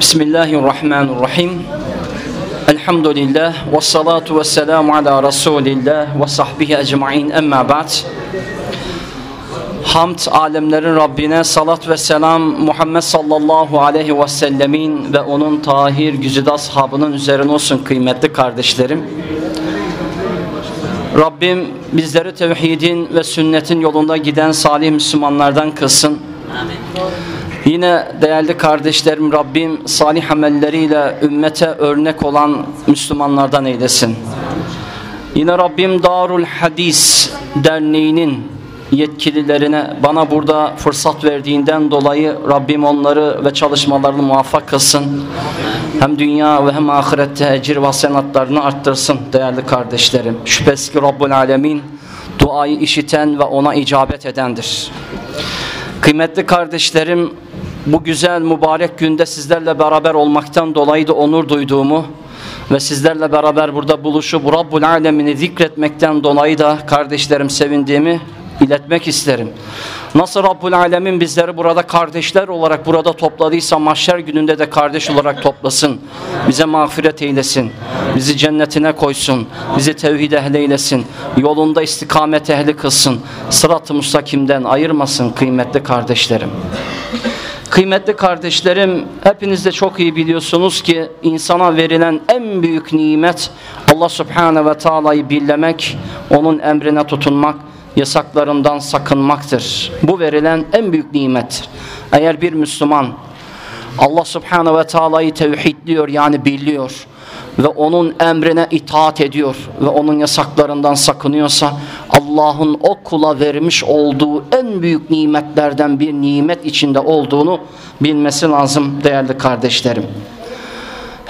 Bismillahirrahmanirrahim. Elhamdülillah ve salatu ve selamu ala Resulillah ve sahbihi ecma'in emma ba'd. Hamd alemlerin Rabbine salat ve selam Muhammed sallallahu aleyhi ve sellemin ve onun tahir güzide ashabının üzerine olsun kıymetli kardeşlerim. Rabbim bizleri tevhidin ve sünnetin yolunda giden salih Müslümanlardan kılsın. Yine değerli kardeşlerim Rabbim salih amelleriyle ümmete örnek olan Müslümanlardan eylesin. Yine Rabbim Darul Hadis Derneği'nin yetkililerine bana burada fırsat verdiğinden dolayı Rabbim onları ve çalışmalarını muvaffak kılsın. Hem dünya ve hem ahirette ecir ve senatlarını arttırsın değerli kardeşlerim. Şüphesiz ki Rabbul Alemin duayı işiten ve ona icabet edendir. Kıymetli kardeşlerim bu güzel mübarek günde sizlerle beraber olmaktan dolayı da onur duyduğumu ve sizlerle beraber burada buluşup Rabbul Alemini zikretmekten dolayı da kardeşlerim sevindiğimi iletmek isterim. Nasıl Rabbul Alemin bizleri burada kardeşler olarak burada topladıysa mahşer gününde de kardeş olarak toplasın. Bize mağfiret eylesin. Bizi cennetine koysun. Bizi tevhid ehli eylesin. Yolunda istikamet ehli kılsın. Sırat-ı mustakimden ayırmasın kıymetli kardeşlerim. Kıymetli kardeşlerim, hepiniz de çok iyi biliyorsunuz ki insana verilen en büyük nimet Allah Subhanahu ve Taala'yı birlemek, onun emrine tutunmak, yasaklarından sakınmaktır. Bu verilen en büyük nimettir. Eğer bir Müslüman Allah Subhanahu ve Taala'yı tevhidliyor yani biliyor ve onun emrine itaat ediyor ve onun yasaklarından sakınıyorsa Allah'ın o kula vermiş olduğu en büyük nimetlerden bir nimet içinde olduğunu bilmesi lazım değerli kardeşlerim.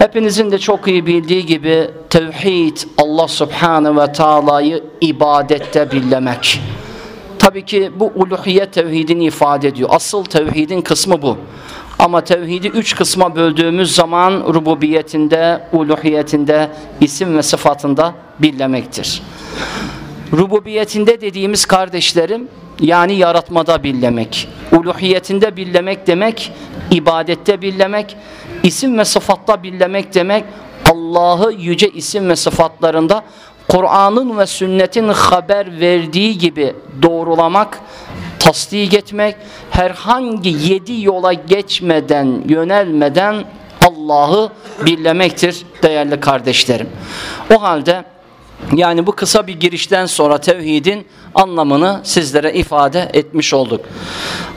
Hepinizin de çok iyi bildiği gibi tevhid Allah Subhanahu ve Taala'yı ibadette birlemek. Tabii ki bu uluhiyet tevhidini ifade ediyor. Asıl tevhidin kısmı bu. Ama tevhidi üç kısma böldüğümüz zaman rububiyetinde, uluhiyetinde, isim ve sıfatında birlemektir. Rububiyetinde dediğimiz kardeşlerim yani yaratmada birlemek. Uluhiyetinde birlemek demek, ibadette birlemek, isim ve sıfatta birlemek demek Allah'ı yüce isim ve sıfatlarında Kur'an'ın ve sünnetin haber verdiği gibi doğrulamak, tasdik etmek, herhangi yedi yola geçmeden, yönelmeden Allah'ı birlemektir değerli kardeşlerim. O halde yani bu kısa bir girişten sonra tevhidin anlamını sizlere ifade etmiş olduk.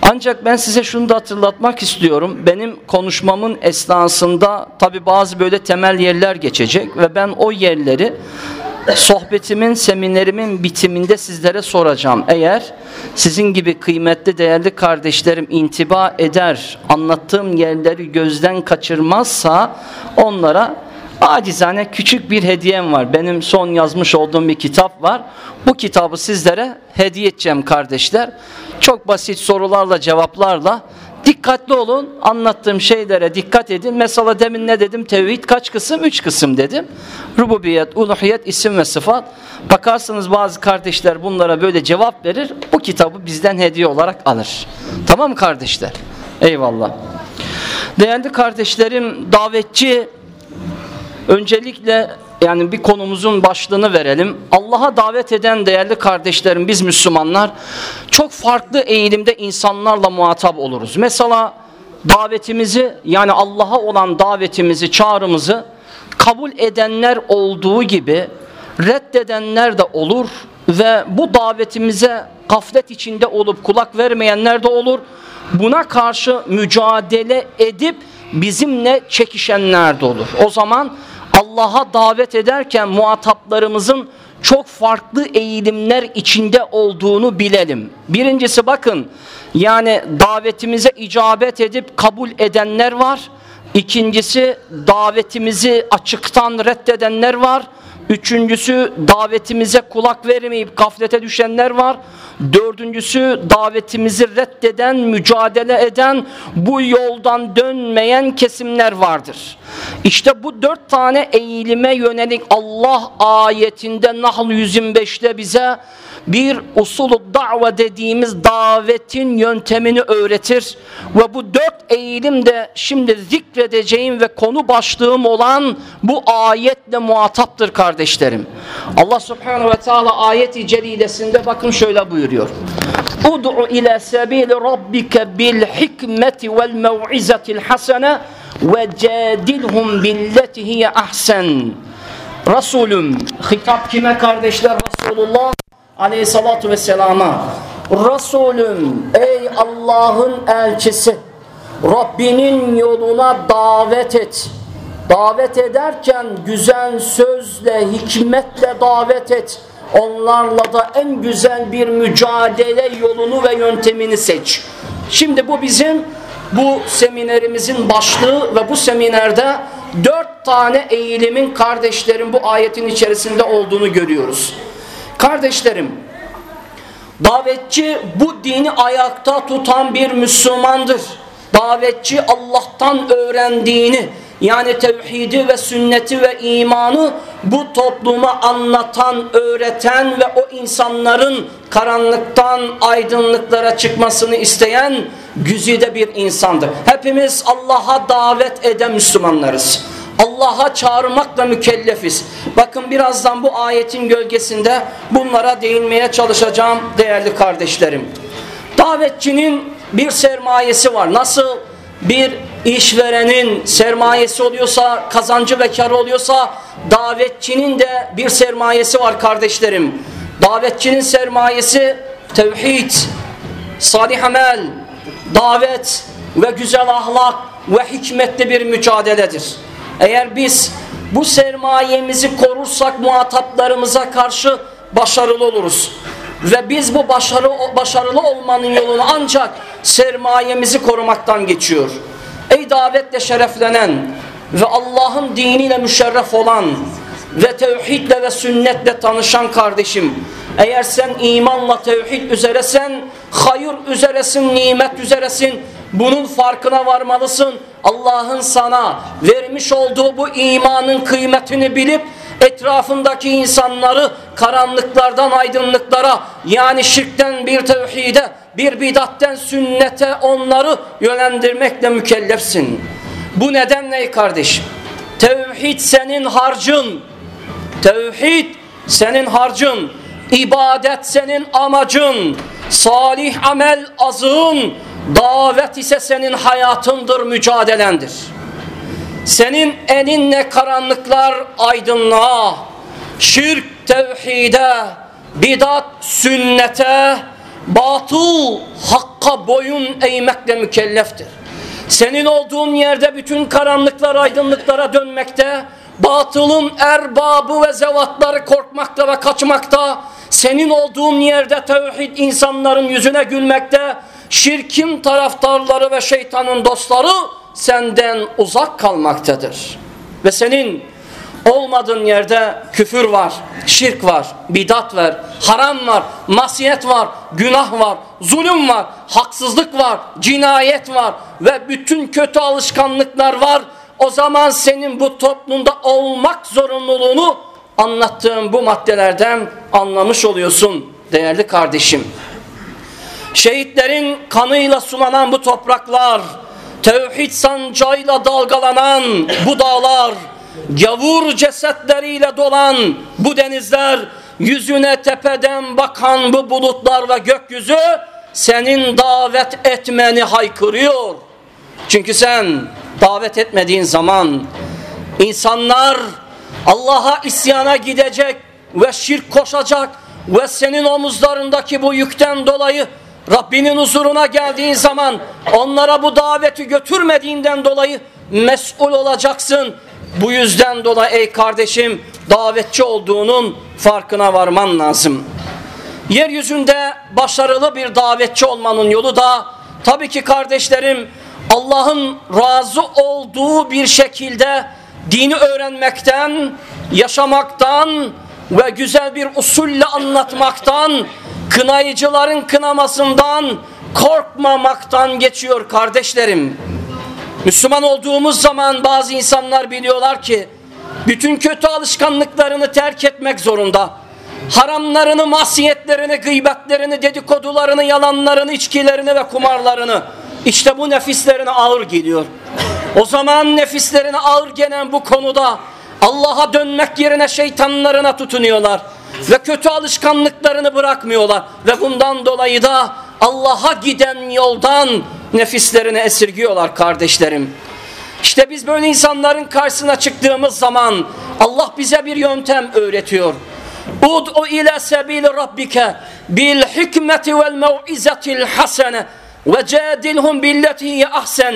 Ancak ben size şunu da hatırlatmak istiyorum. Benim konuşmamın esnasında tabi bazı böyle temel yerler geçecek ve ben o yerleri sohbetimin, seminerimin bitiminde sizlere soracağım. Eğer sizin gibi kıymetli, değerli kardeşlerim intiba eder, anlattığım yerleri gözden kaçırmazsa onlara acizane küçük bir hediyem var. Benim son yazmış olduğum bir kitap var. Bu kitabı sizlere hediye edeceğim kardeşler. Çok basit sorularla, cevaplarla Dikkatli olun, anlattığım şeylere dikkat edin. Mesela demin ne dedim? Tevhid kaç kısım? Üç kısım dedim. Rububiyet, uluhiyet, isim ve sıfat. Bakarsınız bazı kardeşler bunlara böyle cevap verir. Bu kitabı bizden hediye olarak alır. Tamam mı kardeşler? Eyvallah. Değerli kardeşlerim, davetçi öncelikle yani bir konumuzun başlığını verelim. Allah'a davet eden değerli kardeşlerim biz Müslümanlar çok farklı eğilimde insanlarla muhatap oluruz. Mesela davetimizi yani Allah'a olan davetimizi, çağrımızı kabul edenler olduğu gibi reddedenler de olur ve bu davetimize gaflet içinde olup kulak vermeyenler de olur. Buna karşı mücadele edip bizimle çekişenler de olur. O zaman Allah'a davet ederken muhataplarımızın çok farklı eğilimler içinde olduğunu bilelim. Birincisi bakın yani davetimize icabet edip kabul edenler var. İkincisi davetimizi açıktan reddedenler var. Üçüncüsü davetimize kulak vermeyip gaflete düşenler var. Dördüncüsü davetimizi reddeden, mücadele eden, bu yoldan dönmeyen kesimler vardır. İşte bu dört tane eğilime yönelik Allah ayetinde Nahl 125'te bize bir usulü da've dediğimiz davetin yöntemini öğretir. Ve bu dört eğilim de şimdi zikredeceğim ve konu başlığım olan bu ayetle muhataptır kardeşlerim. Allah subhanahu ve teala ayeti celilesinde bakın şöyle buyuruyor. Ud'u ila sebil rabbike bil hikmeti vel mev'izetil hasene ve cadilhum billeti hiye ahsen. Resulüm, hitap kime kardeşler? Resulullah aleyhissalatu vesselama Resulüm ey Allah'ın elçisi Rabbinin yoluna davet et davet ederken güzel sözle hikmetle davet et. Onlarla da en güzel bir mücadele yolunu ve yöntemini seç. Şimdi bu bizim bu seminerimizin başlığı ve bu seminerde dört tane eğilimin kardeşlerin bu ayetin içerisinde olduğunu görüyoruz. Kardeşlerim, davetçi bu dini ayakta tutan bir Müslümandır. Davetçi Allah'tan öğrendiğini yani tevhidi ve sünneti ve imanı bu topluma anlatan, öğreten ve o insanların karanlıktan aydınlıklara çıkmasını isteyen güzide bir insandır. Hepimiz Allah'a davet eden Müslümanlarız. Allah'a çağırmakla mükellefiz. Bakın birazdan bu ayetin gölgesinde bunlara değinmeye çalışacağım değerli kardeşlerim. Davetçinin bir sermayesi var. Nasıl bir işverenin sermayesi oluyorsa, kazancı ve karı oluyorsa davetçinin de bir sermayesi var kardeşlerim. Davetçinin sermayesi tevhid, salih amel, davet ve güzel ahlak ve hikmetli bir mücadeledir. Eğer biz bu sermayemizi korursak muhataplarımıza karşı başarılı oluruz. Ve biz bu başarı, başarılı olmanın yolunu ancak sermayemizi korumaktan geçiyor. Ey davetle şereflenen ve Allah'ın diniyle müşerref olan ve tevhidle ve sünnetle tanışan kardeşim eğer sen imanla tevhid üzeresen hayır üzeresin nimet üzeresin bunun farkına varmalısın. Allah'ın sana vermiş olduğu bu imanın kıymetini bilip etrafındaki insanları karanlıklardan aydınlıklara yani şirkten bir tevhide bir bidatten sünnete onları yönlendirmekle mükellefsin. Bu nedenle kardeşim? Tevhid senin harcın. Tevhid senin harcın. İbadet senin amacın. Salih amel azığın. Davet ise senin hayatındır, mücadelendir. Senin eninle karanlıklar aydınlığa, şirk tevhide, bidat sünnete, batıl hakka boyun eğmekle mükelleftir. Senin olduğun yerde bütün karanlıklar aydınlıklara dönmekte, batılın erbabı ve zevatları korkmakta ve kaçmakta, senin olduğun yerde tevhid insanların yüzüne gülmekte, şirkin taraftarları ve şeytanın dostları senden uzak kalmaktadır. Ve senin olmadığın yerde küfür var, şirk var, bidat var, haram var, masiyet var, günah var, zulüm var, haksızlık var, cinayet var ve bütün kötü alışkanlıklar var. O zaman senin bu toplumda olmak zorunluluğunu anlattığım bu maddelerden anlamış oluyorsun değerli kardeşim. Şehitlerin kanıyla sulanan bu topraklar, tevhid sancağıyla dalgalanan bu dağlar, gavur cesetleriyle dolan bu denizler, yüzüne tepeden bakan bu bulutlar ve gökyüzü senin davet etmeni haykırıyor. Çünkü sen davet etmediğin zaman insanlar Allah'a isyana gidecek ve şirk koşacak ve senin omuzlarındaki bu yükten dolayı Rabbinin huzuruna geldiğin zaman onlara bu daveti götürmediğinden dolayı mesul olacaksın. Bu yüzden dolayı ey kardeşim davetçi olduğunun farkına varman lazım. Yeryüzünde başarılı bir davetçi olmanın yolu da tabii ki kardeşlerim Allah'ın razı olduğu bir şekilde dini öğrenmekten, yaşamaktan ve güzel bir usulle anlatmaktan, kınayıcıların kınamasından, korkmamaktan geçiyor kardeşlerim. Müslüman olduğumuz zaman bazı insanlar biliyorlar ki bütün kötü alışkanlıklarını terk etmek zorunda. Haramlarını, masiyetlerini, gıybetlerini, dedikodularını, yalanlarını, içkilerini ve kumarlarını işte bu nefislerine ağır geliyor. O zaman nefislerine ağır gelen bu konuda Allah'a dönmek yerine şeytanlarına tutunuyorlar. Ve kötü alışkanlıklarını bırakmıyorlar. Ve bundan dolayı da Allah'a giden yoldan nefislerini esirgiyorlar kardeşlerim. İşte biz böyle insanların karşısına çıktığımız zaman Allah bize bir yöntem öğretiyor. Ud'u ila sebil rabbike bil hikmeti vel mev'izetil hasene ve cadilhum billeti ahsen.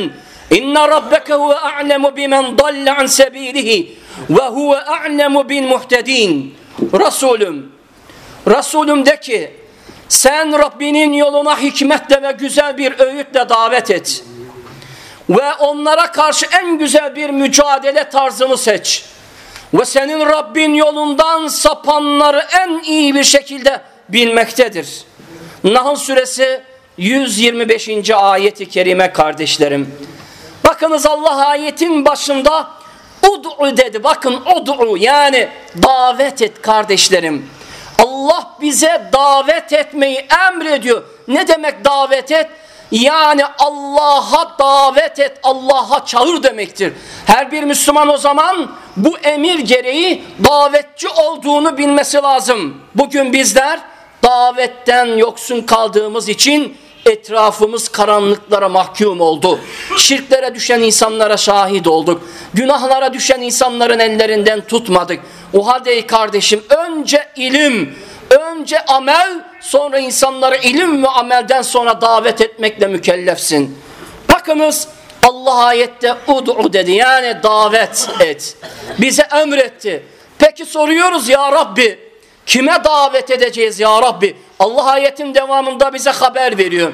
İnne rabbeke huve a'lemu bimen dalle an sebilihi ve huve a'lemu bil muhtedin. Resulüm, Resulüm de ki sen Rabbinin yoluna hikmetle ve güzel bir öğütle davet et. Ve onlara karşı en güzel bir mücadele tarzını seç. Ve senin Rabbin yolundan sapanları en iyi bir şekilde bilmektedir. Nahl suresi 125. ayeti kerime kardeşlerim. Bakınız Allah ayetin başında ud'u dedi. Bakın ud'u yani davet et kardeşlerim. Allah bize davet etmeyi emrediyor. Ne demek davet et? Yani Allah'a davet et, Allah'a çağır demektir. Her bir Müslüman o zaman bu emir gereği davetçi olduğunu bilmesi lazım. Bugün bizler davetten yoksun kaldığımız için etrafımız karanlıklara mahkum oldu. Şirklere düşen insanlara şahit olduk. Günahlara düşen insanların ellerinden tutmadık. O halde kardeşim önce ilim, önce amel, sonra insanları ilim ve amelden sonra davet etmekle mükellefsin. Bakınız Allah ayette ud'u dedi yani davet et. Bize emretti. Peki soruyoruz ya Rabbi kime davet edeceğiz ya Rabbi? Allah ayetin devamında bize haber veriyor.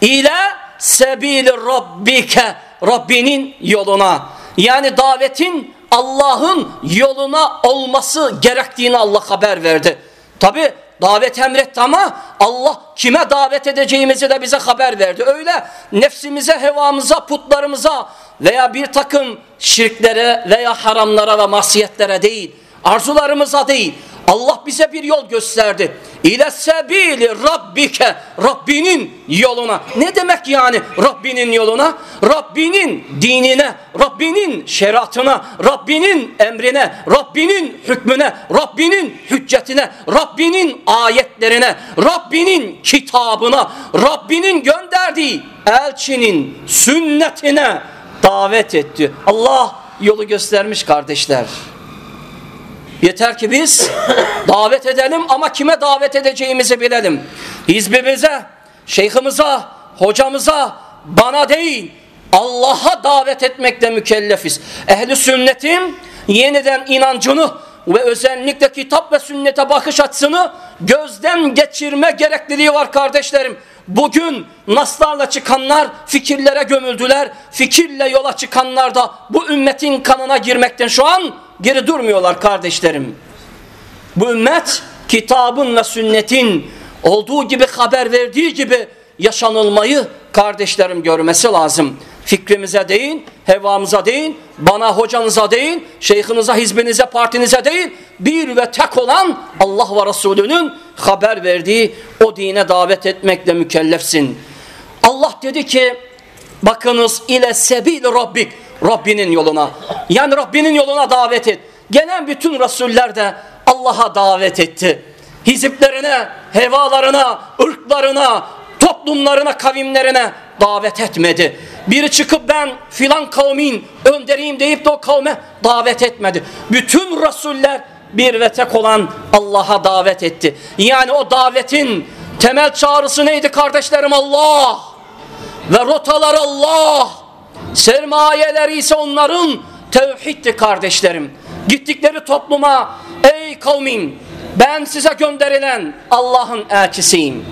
İle sebil rabbike Rabbinin yoluna. Yani davetin Allah'ın yoluna olması gerektiğini Allah haber verdi. Tabi davet emretti ama Allah kime davet edeceğimizi de bize haber verdi. Öyle nefsimize, hevamıza, putlarımıza veya bir takım şirklere veya haramlara ve masiyetlere değil, arzularımıza değil, Allah bize bir yol gösterdi. İle sebili rabbike Rabbinin yoluna. Ne demek yani Rabbinin yoluna? Rabbinin dinine, Rabbinin şeriatına, Rabbinin emrine, Rabbinin hükmüne, Rabbinin hüccetine, Rabbinin ayetlerine, Rabbinin kitabına, Rabbinin gönderdiği elçinin sünnetine davet etti. Allah yolu göstermiş kardeşler. Yeter ki biz davet edelim ama kime davet edeceğimizi bilelim. Hizbimize, şeyhimize, hocamıza, bana değil Allah'a davet etmekle mükellefiz. Ehli sünnetin yeniden inancını ve özellikle kitap ve sünnete bakış açısını gözden geçirme gerekliliği var kardeşlerim. Bugün naslarla çıkanlar fikirlere gömüldüler. Fikirle yola çıkanlar da bu ümmetin kanına girmekten şu an geri durmuyorlar kardeşlerim. Bu ümmet kitabın ve sünnetin olduğu gibi haber verdiği gibi yaşanılmayı kardeşlerim görmesi lazım. Fikrimize değil, hevamıza değil, bana hocanıza değil, şeyhinize, hizbinize, partinize değil, bir ve tek olan Allah ve Resulünün haber verdiği o dine davet etmekle mükellefsin. Allah dedi ki, bakınız ile sebil Rabbik, Rabbinin yoluna. Yani Rabbinin yoluna davet et. Gelen bütün Resuller de Allah'a davet etti. Hiziplerine, hevalarına, ırklarına, toplumlarına, kavimlerine davet etmedi. Biri çıkıp ben filan kavmin önderiyim deyip de o kavme davet etmedi. Bütün Resuller bir ve tek olan Allah'a davet etti. Yani o davetin temel çağrısı neydi kardeşlerim? Allah. Ve rotalar Allah. Sermayeleri ise onların tevhiddi kardeşlerim. Gittikleri topluma ey kavmin ben size gönderilen Allah'ın elçisiyim.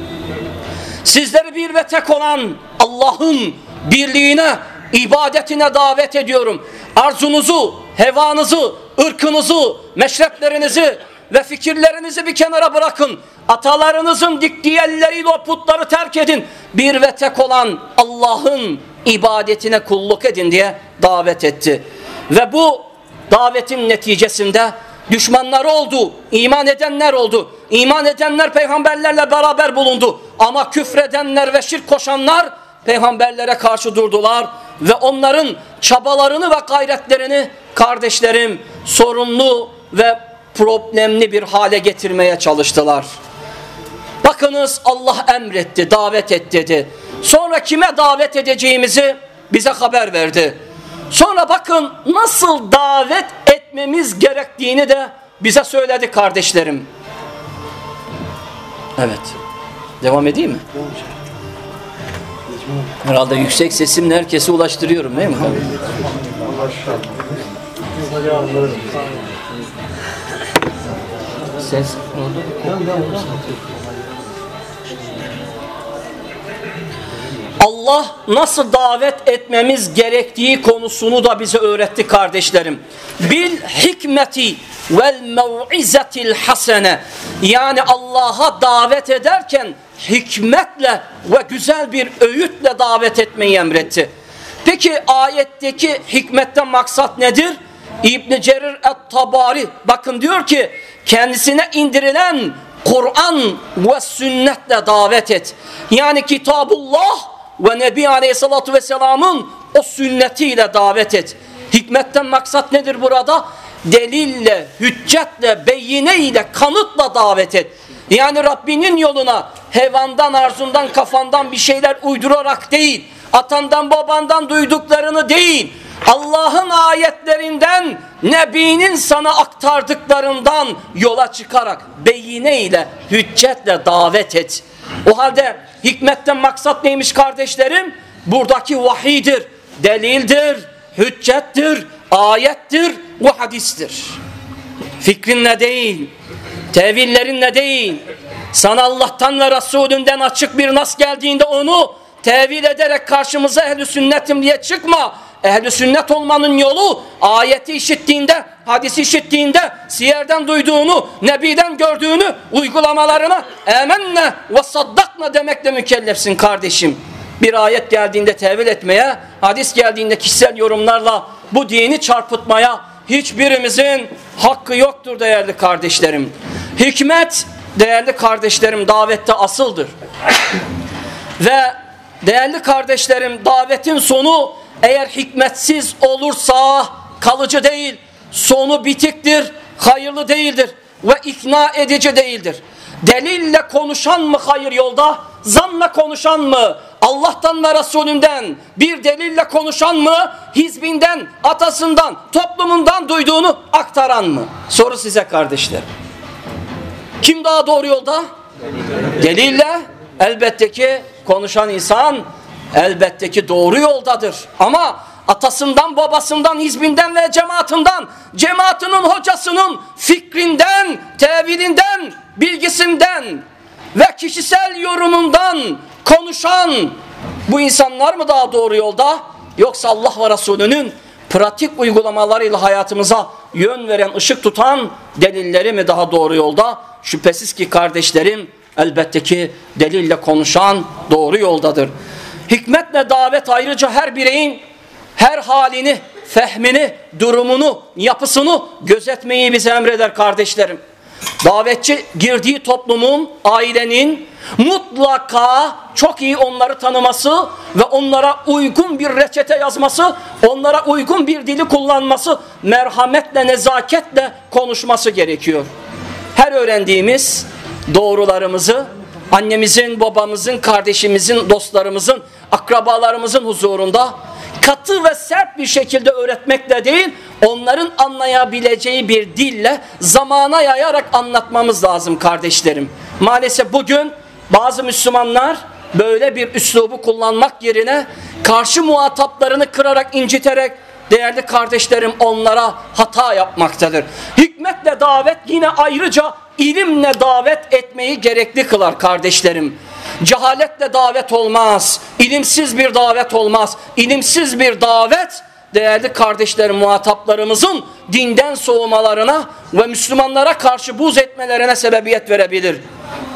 Sizleri bir ve tek olan Allah'ın birliğine ibadetine davet ediyorum. Arzunuzu, hevanızı, ırkınızı, meşreplerinizi ve fikirlerinizi bir kenara bırakın. Atalarınızın diktiği elleriyle o putları terk edin. Bir ve tek olan Allah'ın ibadetine kulluk edin diye davet etti. Ve bu davetin neticesinde düşmanlar oldu, iman edenler oldu. İman edenler peygamberlerle beraber bulundu. Ama küfredenler ve şirk koşanlar peygamberlere karşı durdular ve onların çabalarını ve gayretlerini kardeşlerim sorunlu ve problemli bir hale getirmeye çalıştılar. Bakınız Allah emretti, davet et dedi. Sonra kime davet edeceğimizi bize haber verdi. Sonra bakın nasıl davet etmemiz gerektiğini de bize söyledi kardeşlerim. Evet. Devam edeyim mi? Herhalde yüksek sesimle herkese ulaştırıyorum değil mi? Ses Allah nasıl davet etmemiz gerektiği konusunu da bize öğretti kardeşlerim. Bil hikmeti vel mev'izetil hasene. Yani Allah'a davet ederken hikmetle ve güzel bir öğütle davet etmeyi emretti. Peki ayetteki hikmetten maksat nedir? İbn Cerir et-Tabari bakın diyor ki kendisine indirilen Kur'an ve sünnetle davet et. Yani kitabullah ve Nebi Aleyhisselatü Vesselam'ın o sünnetiyle davet et. Hikmetten maksat nedir burada? Delille, hüccetle, beyineyle, kanıtla davet et. Yani Rabbinin yoluna hevandan, arzundan, kafandan bir şeyler uydurarak değil, atandan babandan duyduklarını değil, Allah'ın ayetlerinden, Nebi'nin sana aktardıklarından yola çıkarak beyine ile, hüccetle davet et. O halde hikmetten maksat neymiş kardeşlerim? Buradaki vahidir, delildir, hüccettir, ayettir ve hadistir. Fikrinle değil, tevillerinle değil, sana Allah'tan ve Resulünden açık bir nas geldiğinde onu tevil ederek karşımıza ehl sünnetim diye çıkma. Ehl-i sünnet olmanın yolu ayeti işittiğinde, hadisi işittiğinde, siyerden duyduğunu, nebiden gördüğünü uygulamalarına emenne ve saddakna demekle mükellefsin kardeşim. Bir ayet geldiğinde tevil etmeye, hadis geldiğinde kişisel yorumlarla bu dini çarpıtmaya hiçbirimizin hakkı yoktur değerli kardeşlerim. Hikmet değerli kardeşlerim davette asıldır. Ve değerli kardeşlerim davetin sonu eğer hikmetsiz olursa kalıcı değil, sonu bitiktir, hayırlı değildir ve ikna edici değildir. Delille konuşan mı hayır yolda, zanla konuşan mı, Allah'tan ve Resulünden bir delille konuşan mı, hizbinden, atasından, toplumundan duyduğunu aktaran mı? Soru size kardeşler. Kim daha doğru yolda? Delille elbette ki konuşan insan elbette ki doğru yoldadır. Ama atasından, babasından, hizbinden ve cemaatinden, cemaatinin hocasının fikrinden, tevilinden, bilgisinden ve kişisel yorumundan konuşan bu insanlar mı daha doğru yolda? Yoksa Allah ve Resulünün pratik uygulamalarıyla hayatımıza yön veren, ışık tutan delilleri mi daha doğru yolda? Şüphesiz ki kardeşlerim elbette ki delille konuşan doğru yoldadır. Hikmetle davet ayrıca her bireyin her halini, fehmini, durumunu, yapısını gözetmeyi bize emreder kardeşlerim. Davetçi girdiği toplumun, ailenin mutlaka çok iyi onları tanıması ve onlara uygun bir reçete yazması, onlara uygun bir dili kullanması, merhametle, nezaketle konuşması gerekiyor. Her öğrendiğimiz doğrularımızı annemizin, babamızın, kardeşimizin, dostlarımızın, akrabalarımızın huzurunda katı ve sert bir şekilde öğretmekle değil, onların anlayabileceği bir dille zamana yayarak anlatmamız lazım kardeşlerim. Maalesef bugün bazı Müslümanlar böyle bir üslubu kullanmak yerine karşı muhataplarını kırarak, inciterek değerli kardeşlerim onlara hata yapmaktadır. Hikmetle davet yine ayrıca ilimle davet etmeyi gerekli kılar kardeşlerim. Cehaletle davet olmaz. İlimsiz bir davet olmaz. İlimsiz bir davet değerli kardeşlerim muhataplarımızın dinden soğumalarına ve Müslümanlara karşı buz etmelerine sebebiyet verebilir.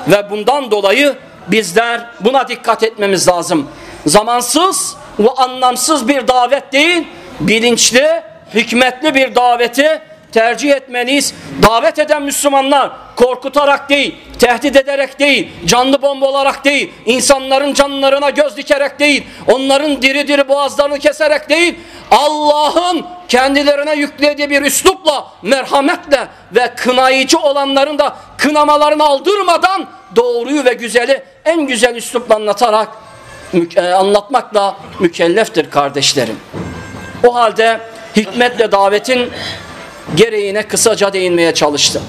Ve bundan dolayı bizler buna dikkat etmemiz lazım. Zamansız ve anlamsız bir davet değil, bilinçli, hikmetli bir daveti tercih etmeliyiz. Davet eden Müslümanlar korkutarak değil, tehdit ederek değil, canlı bomba olarak değil, insanların canlarına göz dikerek değil, onların diri diri boğazlarını keserek değil, Allah'ın kendilerine yüklediği bir üslupla, merhametle ve kınayıcı olanların da kınamalarını aldırmadan doğruyu ve güzeli en güzel üslupla anlatarak e, anlatmakla mükelleftir kardeşlerim. O halde hikmetle davetin gereğine kısaca değinmeye çalıştım.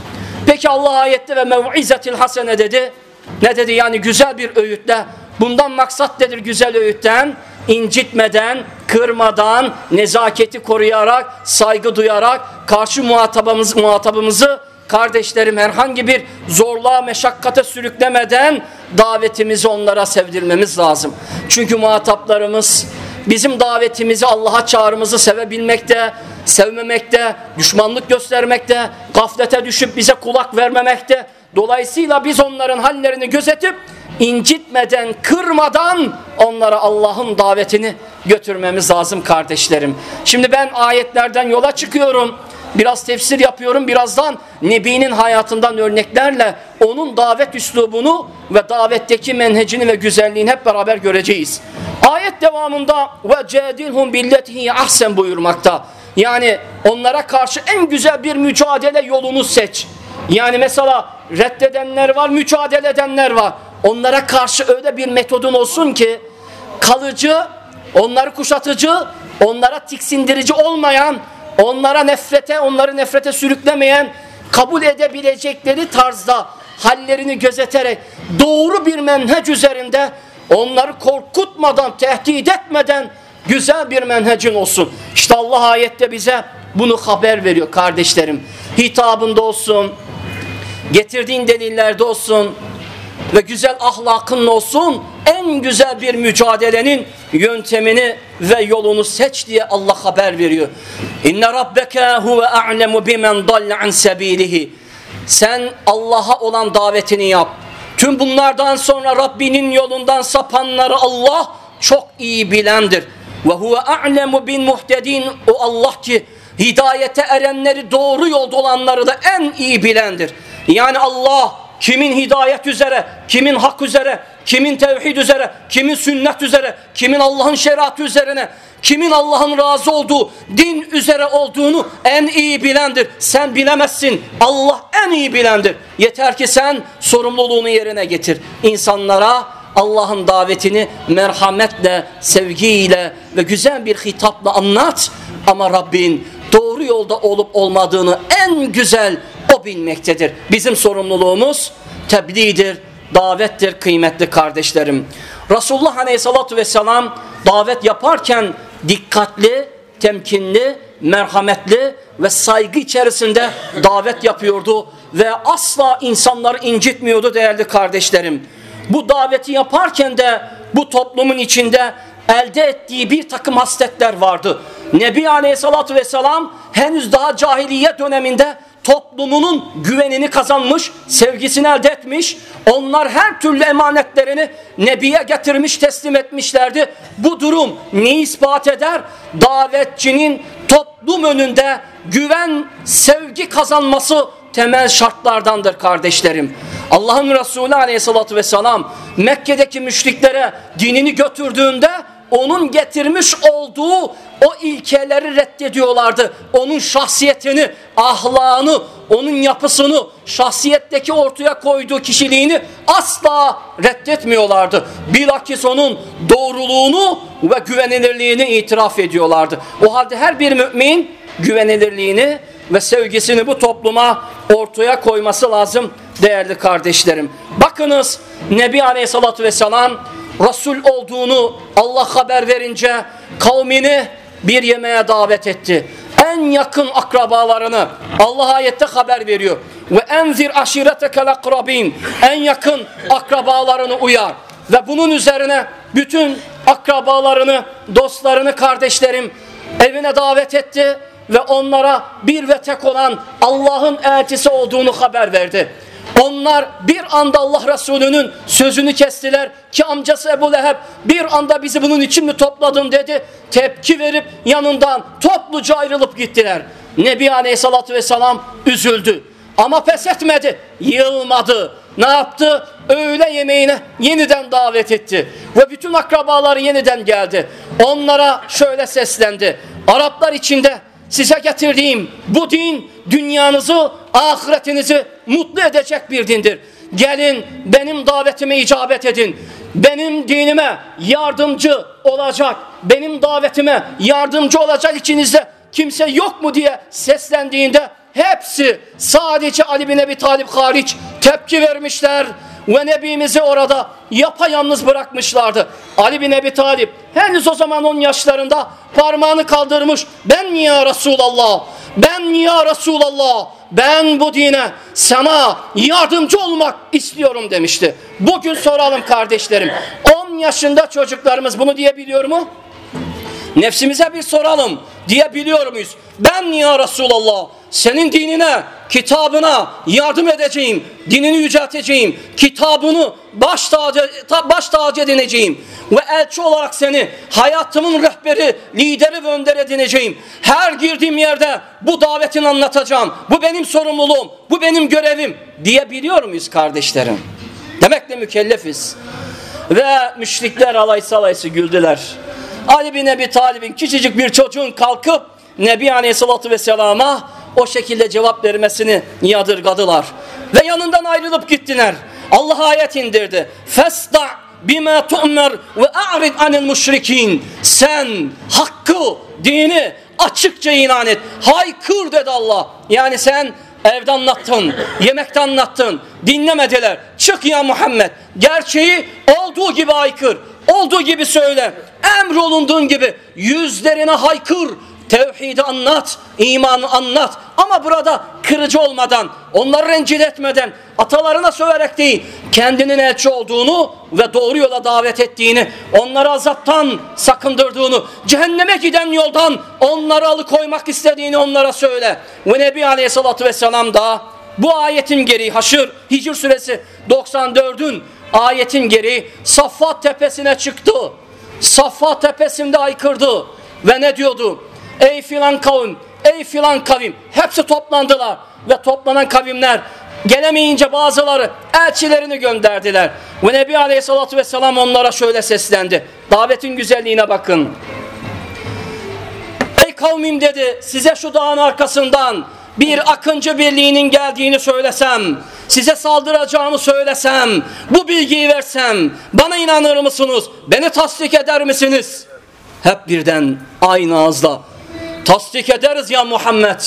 Peki Allah ayette ve mev'izetil hasene dedi. Ne dedi? Yani güzel bir öğütle. Bundan maksat nedir güzel öğütten? incitmeden, kırmadan, nezaketi koruyarak, saygı duyarak karşı muhatabımız, muhatabımızı kardeşlerim herhangi bir zorluğa, meşakkate sürüklemeden davetimizi onlara sevdirmemiz lazım. Çünkü muhataplarımız bizim davetimizi, Allah'a çağrımızı sevebilmekte, sevmemekte, düşmanlık göstermekte, gaflete düşüp bize kulak vermemekte. Dolayısıyla biz onların hallerini gözetip incitmeden, kırmadan onlara Allah'ın davetini götürmemiz lazım kardeşlerim. Şimdi ben ayetlerden yola çıkıyorum. Biraz tefsir yapıyorum. Birazdan Nebi'nin hayatından örneklerle onun davet üslubunu ve davetteki menhecini ve güzelliğini hep beraber göreceğiz. Ayet devamında ve cedilhum billetihi ahsen buyurmakta. Yani onlara karşı en güzel bir mücadele yolunu seç. Yani mesela reddedenler var, mücadele edenler var. Onlara karşı öyle bir metodun olsun ki kalıcı, onları kuşatıcı, onlara tiksindirici olmayan, onlara nefrete, onları nefrete sürüklemeyen, kabul edebilecekleri tarzda hallerini gözeterek doğru bir menhec üzerinde onları korkutmadan, tehdit etmeden güzel bir menhecin olsun. İşte Allah ayette bize bunu haber veriyor kardeşlerim. Hitabında olsun, getirdiğin delillerde olsun ve güzel ahlakın olsun en güzel bir mücadelenin yöntemini ve yolunu seç diye Allah haber veriyor. İnne rabbeke huve a'lemu bimen dalle an sebilihi. Sen Allah'a olan davetini yap. Tüm bunlardan sonra Rabbinin yolundan sapanları Allah çok iyi bilendir. Ve huve a'lemu bin muhtedin. O Allah ki hidayete erenleri doğru yolda olanları da en iyi bilendir. Yani Allah kimin hidayet üzere, kimin hak üzere, kimin tevhid üzere, kimin sünnet üzere, kimin Allah'ın şeriatı üzerine, kimin Allah'ın razı olduğu din üzere olduğunu en iyi bilendir. Sen bilemezsin. Allah en iyi bilendir. Yeter ki sen sorumluluğunu yerine getir. İnsanlara Allah'ın davetini merhametle, sevgiyle ve güzel bir hitapla anlat. Ama Rabbin doğru yolda olup olmadığını en güzel o bilmektedir. Bizim sorumluluğumuz tebliğdir, davettir kıymetli kardeşlerim. Resulullah Aleyhisselatü Vesselam davet yaparken dikkatli, temkinli, merhametli ve saygı içerisinde davet yapıyordu ve asla insanları incitmiyordu değerli kardeşlerim. Bu daveti yaparken de bu toplumun içinde elde ettiği bir takım hasletler vardı. Nebi Aleyhisselatü Vesselam henüz daha cahiliye döneminde toplumunun güvenini kazanmış, sevgisini elde etmiş. Onlar her türlü emanetlerini Nebi'ye getirmiş, teslim etmişlerdi. Bu durum ne ispat eder? Davetçinin toplum önünde güven, sevgi kazanması temel şartlardandır kardeşlerim. Allah'ın Resulü aleyhissalatü vesselam Mekke'deki müşriklere dinini götürdüğünde onun getirmiş olduğu o ilkeleri reddediyorlardı. Onun şahsiyetini, ahlakını, onun yapısını, şahsiyetteki ortaya koyduğu kişiliğini asla reddetmiyorlardı. Bilakis onun doğruluğunu ve güvenilirliğini itiraf ediyorlardı. O halde her bir mümin güvenilirliğini ve sevgisini bu topluma ortaya koyması lazım değerli kardeşlerim. Bakınız Nebi Aleyhisselatü Vesselam Resul olduğunu Allah haber verince kavmini bir yemeğe davet etti. En yakın akrabalarını Allah ayette haber veriyor. Ve enzir aşiretekel akrabin en yakın akrabalarını uyar. Ve bunun üzerine bütün akrabalarını, dostlarını, kardeşlerim evine davet etti ve onlara bir ve tek olan Allah'ın elçisi olduğunu haber verdi. Onlar bir anda Allah Resulü'nün sözünü kestiler ki amcası Ebu Leheb bir anda bizi bunun için mi topladın dedi. Tepki verip yanından topluca ayrılıp gittiler. Nebi Aleyhisselatü Vesselam üzüldü. Ama pes etmedi, yılmadı. Ne yaptı? Öğle yemeğine yeniden davet etti. Ve bütün akrabaları yeniden geldi. Onlara şöyle seslendi. Araplar içinde size getirdiğim bu din dünyanızı, ahiretinizi mutlu edecek bir dindir. Gelin benim davetime icabet edin. Benim dinime yardımcı olacak, benim davetime yardımcı olacak içinizde kimse yok mu diye seslendiğinde hepsi sadece Ali bin Ebi Talip hariç tepki vermişler ve Nebimizi orada yapayalnız bırakmışlardı. Ali bin Ebi Talip henüz o zaman 10 yaşlarında parmağını kaldırmış. Ben ya Resulallah, ben ya Resulallah, ben bu dine sana yardımcı olmak istiyorum demişti. Bugün soralım kardeşlerim. 10 yaşında çocuklarımız bunu diyebiliyor mu? Nefsimize bir soralım diyebiliyor muyuz? Ben ya Resulallah senin dinine, kitabına yardım edeceğim, dinini yücelteceğim, kitabını baş tacı, baş tacı edineceğim ve elçi olarak seni hayatımın rehberi, lideri ve önder edineceğim. Her girdiğim yerde bu davetini anlatacağım. Bu benim sorumluluğum, bu benim görevim diyebiliyor muyuz kardeşlerim? Demek de mükellefiz. Ve müşrikler alaysı alaysı güldüler. Ali bin Ebi Talib'in küçücük bir çocuğun kalkıp Nebi Aleyhisselatü Vesselam'a o şekilde cevap vermesini yadırgadılar. Ve yanından ayrılıp gittiler. Allah ayet indirdi. Festa bima tu'mer ve a'rid anil müşrikin. Sen hakkı, dini açıkça ilan et. Haykır dedi Allah. Yani sen evde anlattın, yemekte anlattın, dinlemediler. Çık ya Muhammed. Gerçeği olduğu gibi haykır, olduğu gibi söyle. Emrolunduğun gibi yüzlerine haykır. Tevhidi anlat, imanı anlat. Ama burada kırıcı olmadan, onları rencide etmeden, atalarına söverek değil, kendinin elçi olduğunu ve doğru yola davet ettiğini, onları azaptan sakındırdığını, cehenneme giden yoldan onları alıkoymak istediğini onlara söyle. Ve Nebi Aleyhisselatü Vesselam da bu ayetin gereği Haşır, Hicr suresi 94'ün ayetin gereği Saffat tepesine çıktı. Saffat tepesinde aykırdı ve ne diyordu? Ey filan kavim, ey filan kavim. Hepsi toplandılar ve toplanan kavimler gelemeyince bazıları elçilerini gönderdiler. Ve Nebi Aleyhisselatü Vesselam onlara şöyle seslendi. Davetin güzelliğine bakın. Ey kavmim dedi size şu dağın arkasından bir akıncı birliğinin geldiğini söylesem, size saldıracağımı söylesem, bu bilgiyi versem, bana inanır mısınız? Beni tasdik eder misiniz? Hep birden aynı ağızla tasdik ederiz ya Muhammed.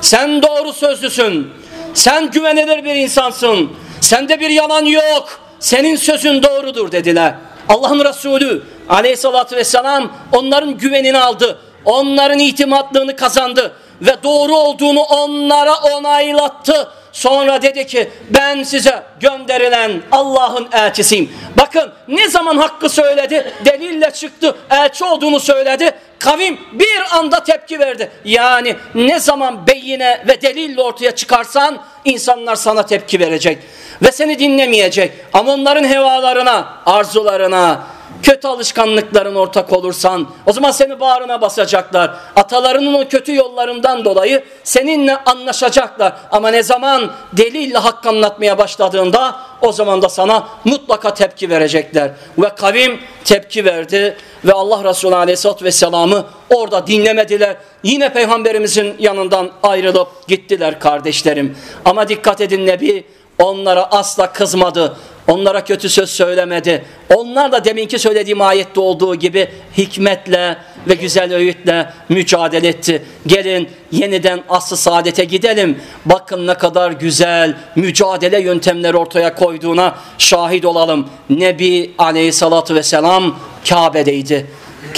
Sen doğru sözlüsün. Sen güvenilir bir insansın. Sende bir yalan yok. Senin sözün doğrudur dediler. Allah'ın Resulü aleyhissalatü vesselam onların güvenini aldı. Onların itimatlığını kazandı. Ve doğru olduğunu onlara onaylattı. Sonra dedi ki ben size gönderilen Allah'ın elçisiyim. Bakın ne zaman hakkı söyledi delille çıktı elçi olduğunu söyledi. Kavim bir anda tepki verdi. Yani ne zaman beyine ve delille ortaya çıkarsan insanlar sana tepki verecek. Ve seni dinlemeyecek. Ama onların hevalarına, arzularına, kötü alışkanlıkların ortak olursan o zaman seni bağrına basacaklar. Atalarının o kötü yollarından dolayı seninle anlaşacaklar. Ama ne zaman delille hak anlatmaya başladığında o zaman da sana mutlaka tepki verecekler. Ve kavim tepki verdi ve Allah Resulü Aleyhisselatü Vesselam'ı orada dinlemediler. Yine Peygamberimizin yanından ayrılıp gittiler kardeşlerim. Ama dikkat edin Nebi onlara asla kızmadı. Onlara kötü söz söylemedi. Onlar da deminki söylediğim ayette olduğu gibi hikmetle ve güzel öğütle mücadele etti. Gelin yeniden aslı saadete gidelim. Bakın ne kadar güzel mücadele yöntemleri ortaya koyduğuna şahit olalım. Nebi aleyhissalatü vesselam Kabe'deydi.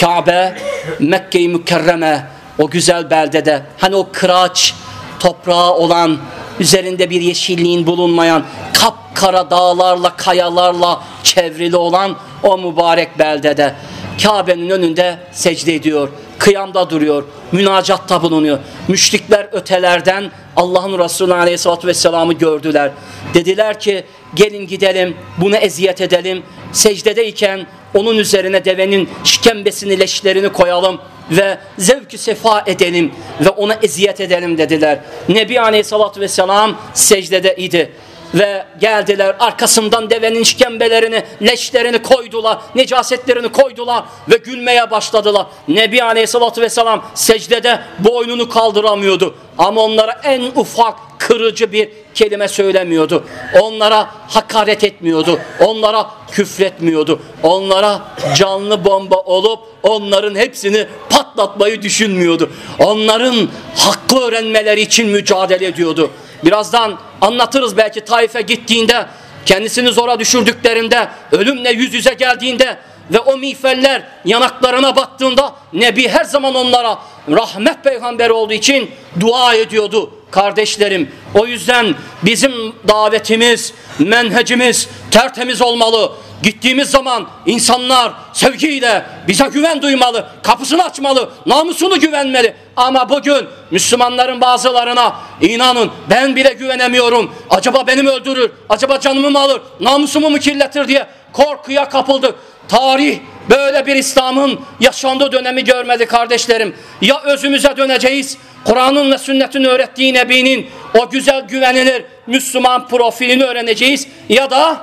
Kabe Mekke-i Mükerreme o güzel beldede hani o kıraç toprağı olan üzerinde bir yeşilliğin bulunmayan kapkara dağlarla kayalarla çevrili olan o mübarek beldede Kabe'nin önünde secde ediyor. Kıyamda duruyor. Münacatta bulunuyor. Müşrikler ötelerden Allah'ın Resulü Aleyhisselatü Vesselam'ı gördüler. Dediler ki gelin gidelim bunu eziyet edelim. Secdedeyken onun üzerine devenin şikembesini leşlerini koyalım ve zevkü sefa edelim ve ona eziyet edelim dediler. Nebi Aleyhisselatü Vesselam secdede idi ve geldiler arkasından devenin işkembelerini, leşlerini koydular, necasetlerini koydular ve gülmeye başladılar. Nebi Aleyhisselatü Vesselam secdede boynunu kaldıramıyordu ama onlara en ufak kırıcı bir kelime söylemiyordu. Onlara hakaret etmiyordu. Onlara küfretmiyordu. Onlara canlı bomba olup onların hepsini patlatmayı düşünmüyordu. Onların hakkı öğrenmeleri için mücadele ediyordu. Birazdan anlatırız belki Taif'e gittiğinde kendisini zora düşürdüklerinde ölümle yüz yüze geldiğinde ve o miğferler yanaklarına battığında Nebi her zaman onlara rahmet peygamberi olduğu için dua ediyordu kardeşlerim. O yüzden bizim davetimiz, menhecimiz tertemiz olmalı. Gittiğimiz zaman insanlar sevgiyle bize güven duymalı, kapısını açmalı, namusunu güvenmeli. Ama bugün Müslümanların bazılarına inanın ben bile güvenemiyorum. Acaba beni mi öldürür, acaba canımı mı alır, namusumu mu kirletir diye korkuya kapıldık. Tarih böyle bir İslam'ın yaşandığı dönemi görmedi kardeşlerim. Ya özümüze döneceğiz, Kur'an'ın ve sünnetin öğrettiği Nebi'nin o güzel güvenilir Müslüman profilini öğreneceğiz ya da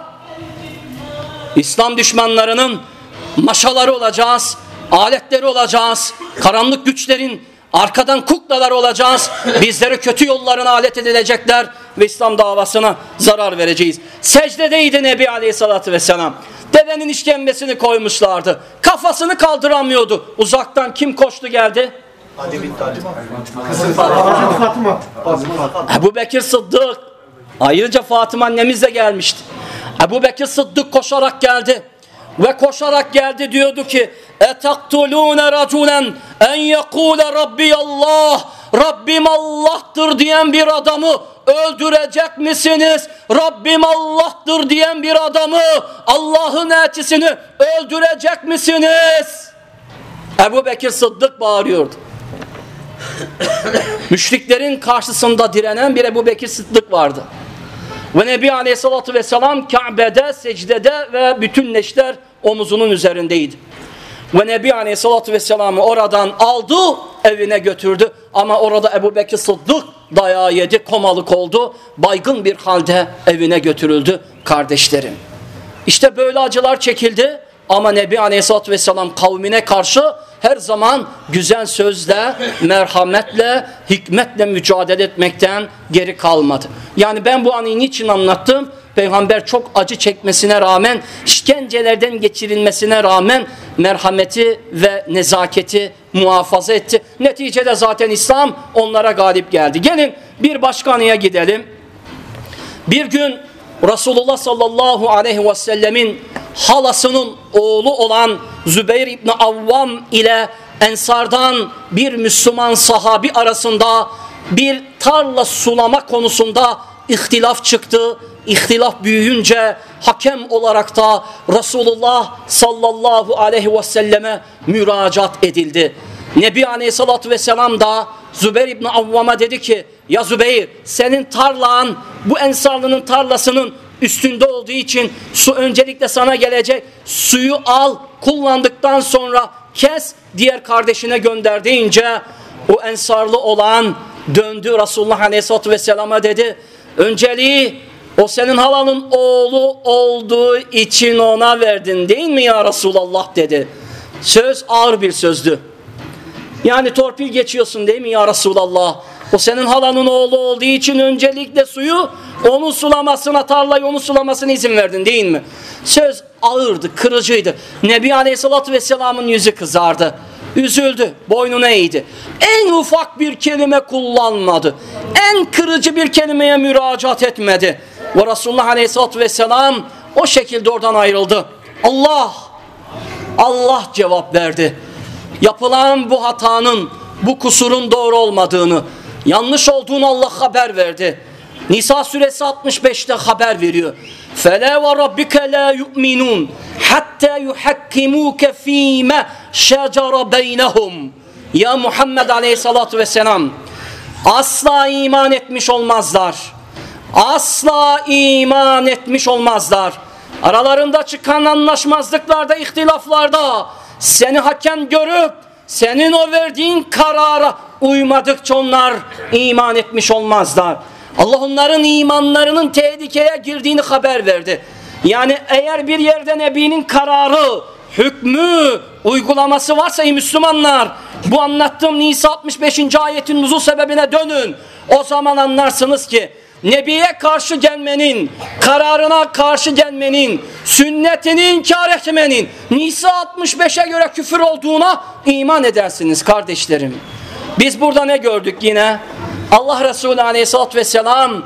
İslam düşmanlarının maşaları olacağız, aletleri olacağız, karanlık güçlerin arkadan kuklalar olacağız, bizleri kötü yollarına alet edilecekler ve İslam davasına zarar vereceğiz. Secdedeydi Nebi Aleyhisselatü Vesselam. Devenin işkembesini koymuşlardı. Kafasını kaldıramıyordu. Uzaktan kim koştu geldi? Hadi bin Fatıma. Ebu Bekir Sıddık. Ayrıca Fatıma annemiz de gelmişti. Ebu Bekir Sıddık koşarak geldi. Ve koşarak geldi diyordu ki Etaktulune raculen en yekule Rabbi Allah Rabbim Allah'tır diyen bir adamı öldürecek misiniz? Rabbim Allah'tır diyen bir adamı Allah'ın elçisini öldürecek misiniz? Ebu Bekir Sıddık bağırıyordu. Müşriklerin karşısında direnen bir Ebu Bekir Sıddık vardı. Ve Nebi Aleyhisselatü Vesselam Kabe'de, secdede ve bütün neşter omuzunun üzerindeydi. Ve Nebi Aleyhisselatü Vesselam'ı oradan aldı, evine götürdü. Ama orada Ebu Bekir Sıddık dayağı yedi, komalık oldu. Baygın bir halde evine götürüldü kardeşlerim. İşte böyle acılar çekildi. Ama Nebi Aleyhisselatü Vesselam kavmine karşı her zaman güzel sözle, merhametle, hikmetle mücadele etmekten geri kalmadı. Yani ben bu anıyı niçin anlattım? Peygamber çok acı çekmesine rağmen, işkencelerden geçirilmesine rağmen merhameti ve nezaketi muhafaza etti. Neticede zaten İslam onlara galip geldi. Gelin bir başka anıya gidelim. Bir gün Resulullah sallallahu aleyhi ve sellemin halasının oğlu olan Zübeyir İbni Avvam ile Ensardan bir Müslüman sahabi arasında bir tarla sulama konusunda ihtilaf çıktı. İhtilaf büyüyünce hakem olarak da Resulullah sallallahu aleyhi ve selleme müracaat edildi. Nebi aleyhissalatü vesselam da Zübeyir İbni Avvam'a dedi ki ya Zübeyir senin tarlan bu ensarlının tarlasının üstünde olduğu için su öncelikle sana gelecek. Suyu al kullandıktan sonra kes diğer kardeşine gönder deyince o ensarlı olan döndü Resulullah Aleyhisselatü Vesselam'a dedi. Önceliği o senin halanın oğlu olduğu için ona verdin değil mi ya Resulallah dedi. Söz ağır bir sözdü. Yani torpil geçiyorsun değil mi ya Resulallah? O senin halanın oğlu olduğu için öncelikle suyu onun sulamasına, tarlayı onun sulamasına izin verdin değil mi? Söz ağırdı, kırıcıydı. Nebi Aleyhisselatü Vesselam'ın yüzü kızardı. Üzüldü, boynuna eğdi. En ufak bir kelime kullanmadı. En kırıcı bir kelimeye müracaat etmedi. Ve Resulullah Aleyhisselatü Vesselam o şekilde oradan ayrıldı. Allah, Allah cevap verdi. Yapılan bu hatanın, bu kusurun doğru olmadığını, yanlış olduğunu Allah haber verdi. Nisa suresi 65'te haber veriyor. Fele ve rabbike la yu'minun hatta yuhakkimuke fîme şecere beynehum. Ya Muhammed aleyhissalatu vesselam asla iman etmiş olmazlar. Asla iman etmiş olmazlar. Aralarında çıkan anlaşmazlıklarda, ihtilaflarda seni hakem görüp senin o verdiğin karara uymadıkça onlar iman etmiş olmazlar. Allah onların imanlarının tehlikeye girdiğini haber verdi. Yani eğer bir yerde Nebi'nin kararı, hükmü, uygulaması varsa ey Müslümanlar bu anlattığım Nisa 65. ayetin nuzul sebebine dönün. O zaman anlarsınız ki Nebiye karşı gelmenin, kararına karşı gelmenin, sünnetini inkar etmenin Nisa 65'e göre küfür olduğuna iman edersiniz kardeşlerim. Biz burada ne gördük yine? Allah Resulü Aleyhisselatü Vesselam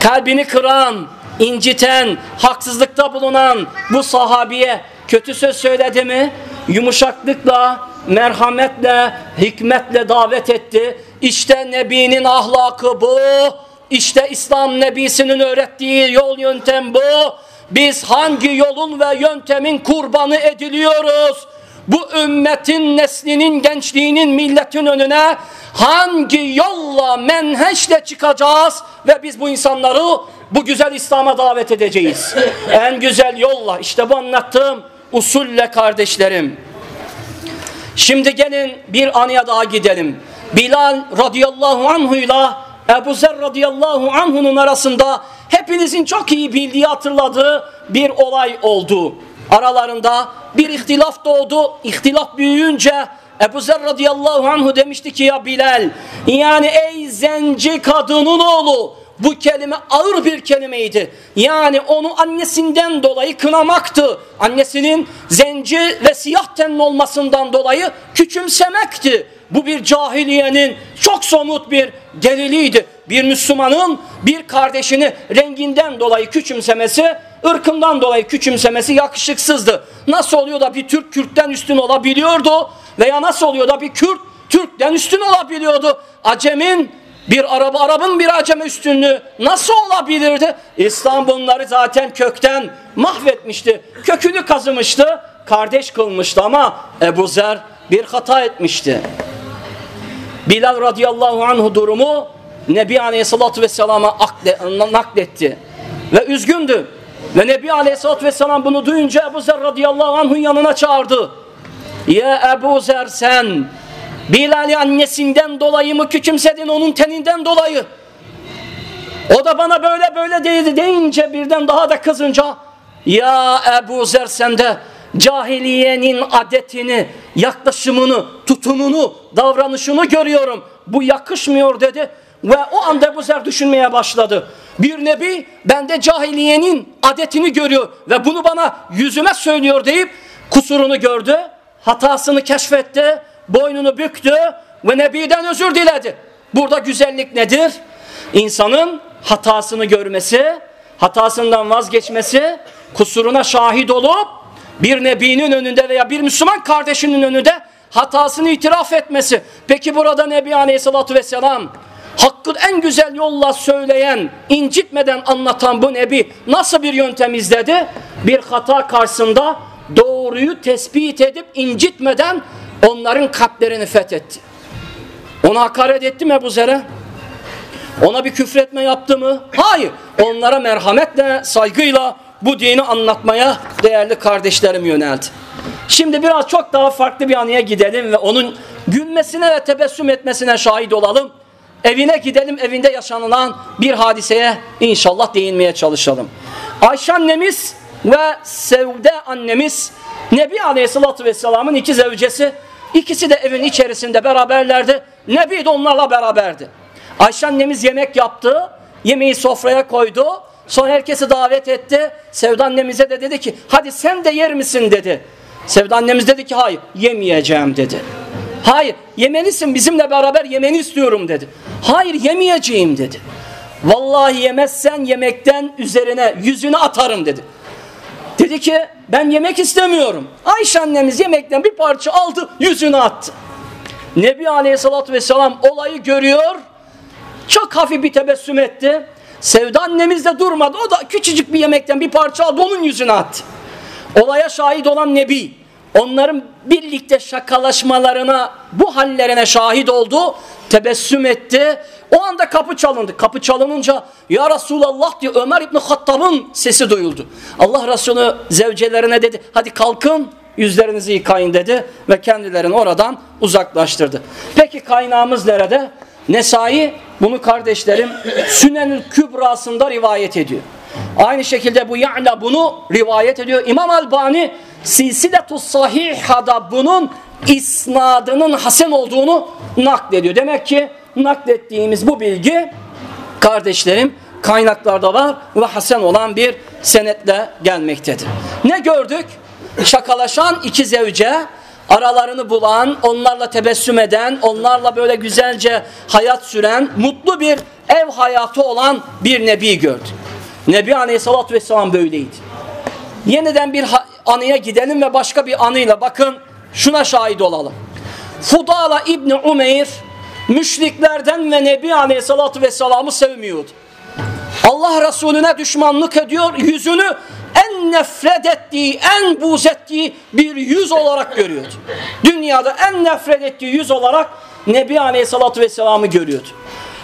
kalbini kıran, inciten, haksızlıkta bulunan bu sahabiye kötü söz söyledi mi? Yumuşaklıkla, merhametle, hikmetle davet etti. İşte Nebi'nin ahlakı bu. İşte İslam Nebisi'nin öğrettiği yol yöntem bu. Biz hangi yolun ve yöntemin kurbanı ediliyoruz? Bu ümmetin, neslinin, gençliğinin, milletin önüne hangi yolla, menheşle çıkacağız ve biz bu insanları bu güzel İslam'a davet edeceğiz. en güzel yolla, işte bu anlattığım usulle kardeşlerim. Şimdi gelin bir anıya daha gidelim. Bilal radıyallahu anhuyla Ebu Zer radıyallahu anhunun arasında hepinizin çok iyi bildiği hatırladığı bir olay oldu. Aralarında bir ihtilaf doğdu. İhtilaf büyüyünce Ebu Zer radıyallahu anhu demişti ki ya Bilal yani ey zenci kadının oğlu bu kelime ağır bir kelimeydi. Yani onu annesinden dolayı kınamaktı. Annesinin zenci ve siyah tenli olmasından dolayı küçümsemekti. Bu bir cahiliyenin çok somut bir deliliydi. Bir Müslümanın bir kardeşini renginden dolayı küçümsemesi, ırkından dolayı küçümsemesi yakışıksızdı. Nasıl oluyor da bir Türk Kürt'ten üstün olabiliyordu veya nasıl oluyor da bir Kürt Türk'ten üstün olabiliyordu. Acemin bir Arap, Arap'ın bir Acem üstünlüğü nasıl olabilirdi? İslam bunları zaten kökten mahvetmişti. Kökünü kazımıştı, kardeş kılmıştı ama Ebu Zer bir hata etmişti. Bilal radıyallahu anhu durumu Nebi aleyhissalatü vesselama nakletti. Ve üzgündü. Ve Nebi aleyhissalatü vesselam bunu duyunca Ebu Zer radıyallahu anh'ın yanına çağırdı. Ya Ebu Zer sen Bilal'i annesinden dolayı mı küçümsedin onun teninden dolayı? O da bana böyle böyle dedi deyince birden daha da kızınca ya Ebu Zer sen de cahiliyenin adetini, yaklaşımını, tutumunu, davranışını görüyorum. Bu yakışmıyor dedi. Ve o anda Ebu Zer düşünmeye başladı. Bir nebi bende cahiliyenin adetini görüyor ve bunu bana yüzüme söylüyor deyip kusurunu gördü. Hatasını keşfetti, boynunu büktü ve nebiden özür diledi. Burada güzellik nedir? İnsanın hatasını görmesi, hatasından vazgeçmesi, kusuruna şahit olup bir nebinin önünde veya bir Müslüman kardeşinin önünde hatasını itiraf etmesi. Peki burada Nebi Aleyhisselatü Vesselam hakkı en güzel yolla söyleyen, incitmeden anlatan bu Nebi nasıl bir yöntem izledi? Bir hata karşısında doğruyu tespit edip incitmeden onların kalplerini fethetti. Ona hakaret etti mi Ebu Zer'e? Ona bir küfretme yaptı mı? Hayır. Onlara merhametle, saygıyla bu dini anlatmaya değerli kardeşlerim yöneldi. Şimdi biraz çok daha farklı bir anıya gidelim ve onun gülmesine ve tebessüm etmesine şahit olalım. Evine gidelim, evinde yaşanılan bir hadiseye inşallah değinmeye çalışalım. Ayşe annemiz ve Sevde annemiz Nebi Aleyhisselatü Vesselam'ın iki zevcesi. İkisi de evin içerisinde beraberlerdi. Nebi de onlarla beraberdi. Ayşe annemiz yemek yaptı. Yemeği sofraya koydu. Sonra herkesi davet etti. Sevda annemize de dedi ki hadi sen de yer misin dedi. Sevda annemiz dedi ki hayır yemeyeceğim dedi. Hayır yemelisin bizimle beraber yemeni istiyorum dedi. Hayır yemeyeceğim dedi. Vallahi yemezsen yemekten üzerine yüzünü atarım dedi. Dedi ki ben yemek istemiyorum. Ayşe annemiz yemekten bir parça aldı yüzünü attı. Nebi Aleyhisselatü Vesselam olayı görüyor. Çok hafif bir tebessüm etti. Sevda annemiz de durmadı. O da küçücük bir yemekten bir parça aldı onun yüzüne attı. Olaya şahit olan Nebi onların birlikte şakalaşmalarına bu hallerine şahit oldu. Tebessüm etti. O anda kapı çalındı. Kapı çalınınca ya Resulallah diye Ömer İbni Hattab'ın sesi duyuldu. Allah Resulü zevcelerine dedi hadi kalkın yüzlerinizi yıkayın dedi ve kendilerini oradan uzaklaştırdı. Peki kaynağımız nerede? Nesai bunu kardeşlerim Sünenül Kübrası'nda rivayet ediyor. Aynı şekilde bu Ya'la bunu rivayet ediyor. İmam Albani Silsiletus Sahiha'da bunun isnadının hasen olduğunu naklediyor. Demek ki naklettiğimiz bu bilgi kardeşlerim kaynaklarda var ve hasen olan bir senetle gelmektedir. Ne gördük? Şakalaşan iki zevce aralarını bulan, onlarla tebessüm eden, onlarla böyle güzelce hayat süren, mutlu bir ev hayatı olan bir nebi gördük. Nebi Aleyhisselatü Vesselam böyleydi. Yeniden bir anıya gidelim ve başka bir anıyla bakın şuna şahit olalım. Fudala İbni Umeyr müşriklerden ve Nebi Aleyhisselatü Vesselam'ı sevmiyordu. Allah Resulüne düşmanlık ediyor, yüzünü en nefret ettiği, en buz ettiği bir yüz olarak görüyordu. Dünyada en nefret ettiği yüz olarak Nebi Aleyhisselatü Vesselam'ı görüyordu.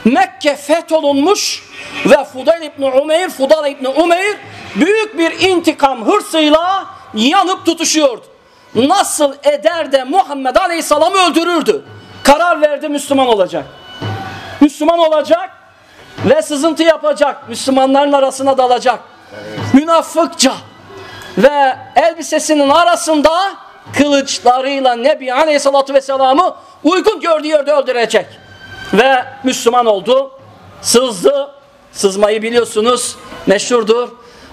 Mekke fetholunmuş ve Fudayl İbni Umeyr, Fudal İbni Umeyr büyük bir intikam hırsıyla yanıp tutuşuyordu. Nasıl eder de Muhammed Aleyhisselam'ı öldürürdü. Karar verdi Müslüman olacak. Müslüman olacak ve sızıntı yapacak. Müslümanların arasına dalacak. Münafıkça ve elbisesinin arasında kılıçlarıyla Nebi Aleyhisselatü Vesselam'ı uygun gördüğü yerde öldürecek. Ve Müslüman oldu. Sızdı. Sızmayı biliyorsunuz. Meşhurdur.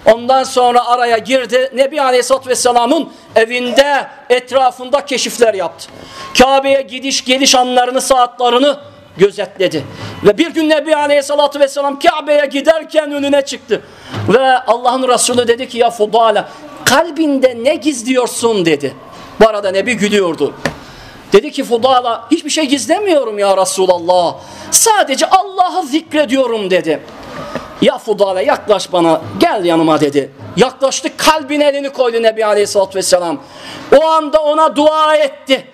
Ondan sonra araya girdi. Nebi Aleyhisselatü Vesselam'ın evinde etrafında keşifler yaptı. Kabe'ye gidiş geliş anlarını saatlerini gözetledi. Ve bir gün Nebi Aleyhisselatü Vesselam Kabe'ye giderken önüne çıktı. Ve Allah'ın Resulü dedi ki ya Fudala kalbinde ne gizliyorsun dedi. Bu arada Nebi gülüyordu. Dedi ki Fudala hiçbir şey gizlemiyorum ya Resulallah. Sadece Allah'ı zikrediyorum dedi. Ya Fudala yaklaş bana gel yanıma dedi. Yaklaştı kalbin elini koydu Nebi Aleyhisselatü Vesselam. O anda ona dua etti.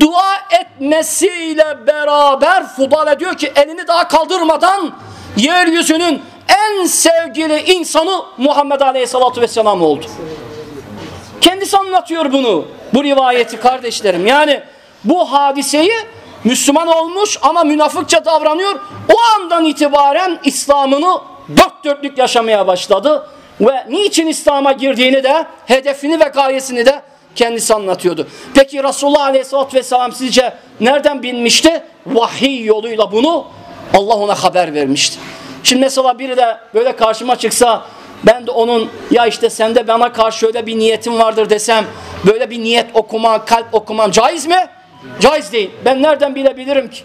Dua etmesiyle beraber Fudala diyor ki elini daha kaldırmadan yeryüzünün en sevgili insanı Muhammed Aleyhisselatü Vesselam oldu. Kendisi anlatıyor bunu. Bu rivayeti kardeşlerim. Yani bu hadiseyi Müslüman olmuş ama münafıkça davranıyor. O andan itibaren İslam'ını dört dörtlük yaşamaya başladı. Ve niçin İslam'a girdiğini de hedefini ve gayesini de kendisi anlatıyordu. Peki Resulullah Aleyhisselatü Vesselam sizce nereden bilmişti? Vahiy yoluyla bunu Allah ona haber vermişti. Şimdi mesela biri de böyle karşıma çıksa ben de onun ya işte sende bana karşı öyle bir niyetin vardır desem böyle bir niyet okumam, kalp okumam caiz mi? Caiz değil. Ben nereden bilebilirim ki?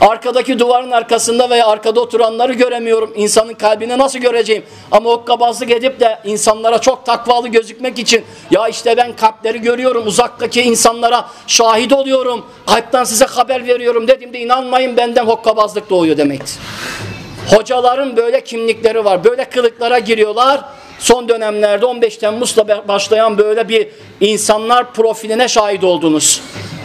Arkadaki duvarın arkasında veya arkada oturanları göremiyorum. İnsanın kalbini nasıl göreceğim? Ama hokkabazlık edip de insanlara çok takvalı gözükmek için ya işte ben kalpleri görüyorum. Uzaktaki insanlara şahit oluyorum. Kalpten size haber veriyorum dediğimde inanmayın benden hokkabazlık doğuyor demektir. Hocaların böyle kimlikleri var. Böyle kılıklara giriyorlar. Son dönemlerde 15 Temmuz'la başlayan böyle bir insanlar profiline şahit oldunuz.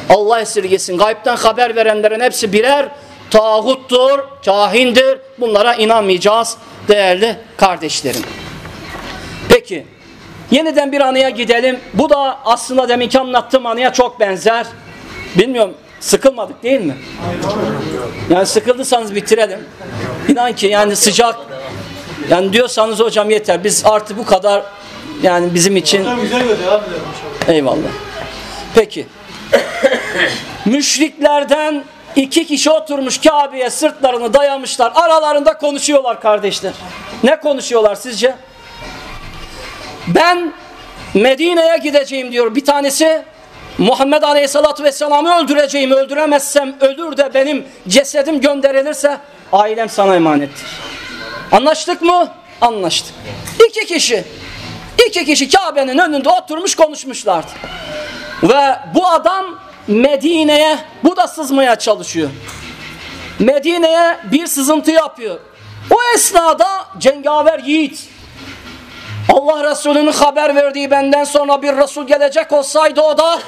Allah esirgesin. Gaybden haber verenlerin hepsi birer tağuttur, kahindir. Bunlara inanmayacağız değerli kardeşlerim. Peki yeniden bir anıya gidelim. Bu da aslında deminki anlattığım anıya çok benzer. Bilmiyorum sıkılmadık değil mi? Yani sıkıldıysanız bitirelim. İnan ki yani sıcak yani diyorsanız hocam yeter biz artık bu kadar yani bizim için Eyvallah. Peki. Müşriklerden iki kişi oturmuş Kabe'ye sırtlarını dayamışlar. Aralarında konuşuyorlar kardeşler. Ne konuşuyorlar sizce? Ben Medine'ye gideceğim diyor. Bir tanesi Muhammed Aleyhisselatü Vesselam'ı öldüreceğim. Öldüremezsem ölür de benim cesedim gönderilirse ailem sana emanettir. Anlaştık mı? Anlaştık. İki kişi. İki kişi Kabe'nin önünde oturmuş konuşmuşlardı. Ve bu adam Medine'ye bu da sızmaya çalışıyor. Medine'ye bir sızıntı yapıyor. O esnada cengaver yiğit Allah Resulü'nün haber verdiği benden sonra bir Resul gelecek olsaydı o da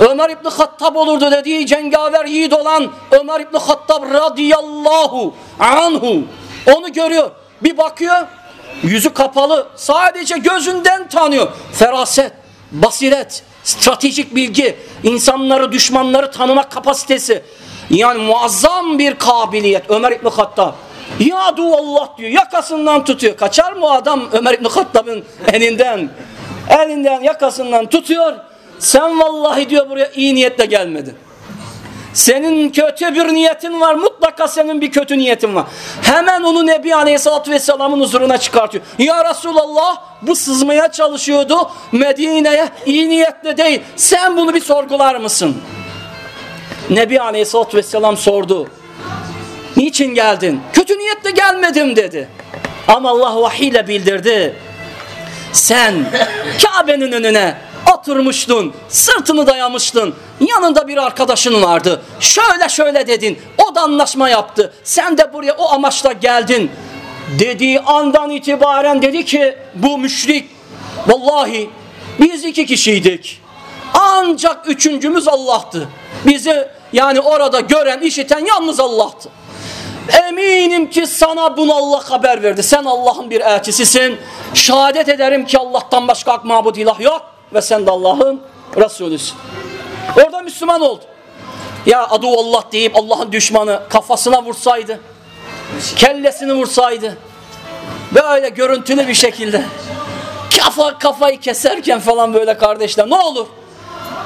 Ömer İbni Hattab olurdu dediği cengaver yiğit olan Ömer İbni Hattab radıyallahu anhu onu görüyor. Bir bakıyor yüzü kapalı sadece gözünden tanıyor. Feraset, basiret, stratejik bilgi, insanları düşmanları tanımak kapasitesi. Yani muazzam bir kabiliyet Ömer İbni Hattab. Ya Allah diyor yakasından tutuyor. Kaçar mı adam Ömer İbni Hattab'ın elinden? Elinden yakasından tutuyor. Sen vallahi diyor buraya iyi niyetle gelmedin. Senin kötü bir niyetin var. Mutlaka senin bir kötü niyetin var. Hemen onu Nebi Aleyhisselatü Vesselam'ın huzuruna çıkartıyor. Ya Resulallah bu sızmaya çalışıyordu Medine'ye iyi niyetle değil. Sen bunu bir sorgular mısın? Nebi Aleyhisselatü Vesselam sordu. Niçin geldin? Kötü niyetle gelmedim dedi. Ama Allah vahiyle bildirdi. Sen Kabe'nin önüne oturmuştun, sırtını dayamıştın. Yanında bir arkadaşın vardı. Şöyle şöyle dedin. O da anlaşma yaptı. Sen de buraya o amaçla geldin. Dediği andan itibaren dedi ki bu müşrik. Vallahi biz iki kişiydik. Ancak üçüncümüz Allah'tı. Bizi yani orada gören, işiten yalnız Allah'tı. Eminim ki sana bunu Allah haber verdi. Sen Allah'ın bir elçisisin. Şehadet ederim ki Allah'tan başka hak mabud ilah yok. Ve sen de Allah'ın Resulüsün. Orada Müslüman oldu. Ya adu Allah deyip Allah'ın düşmanı kafasına vursaydı. Kellesini vursaydı. Böyle görüntülü bir şekilde. Kafa kafayı keserken falan böyle kardeşler ne olur?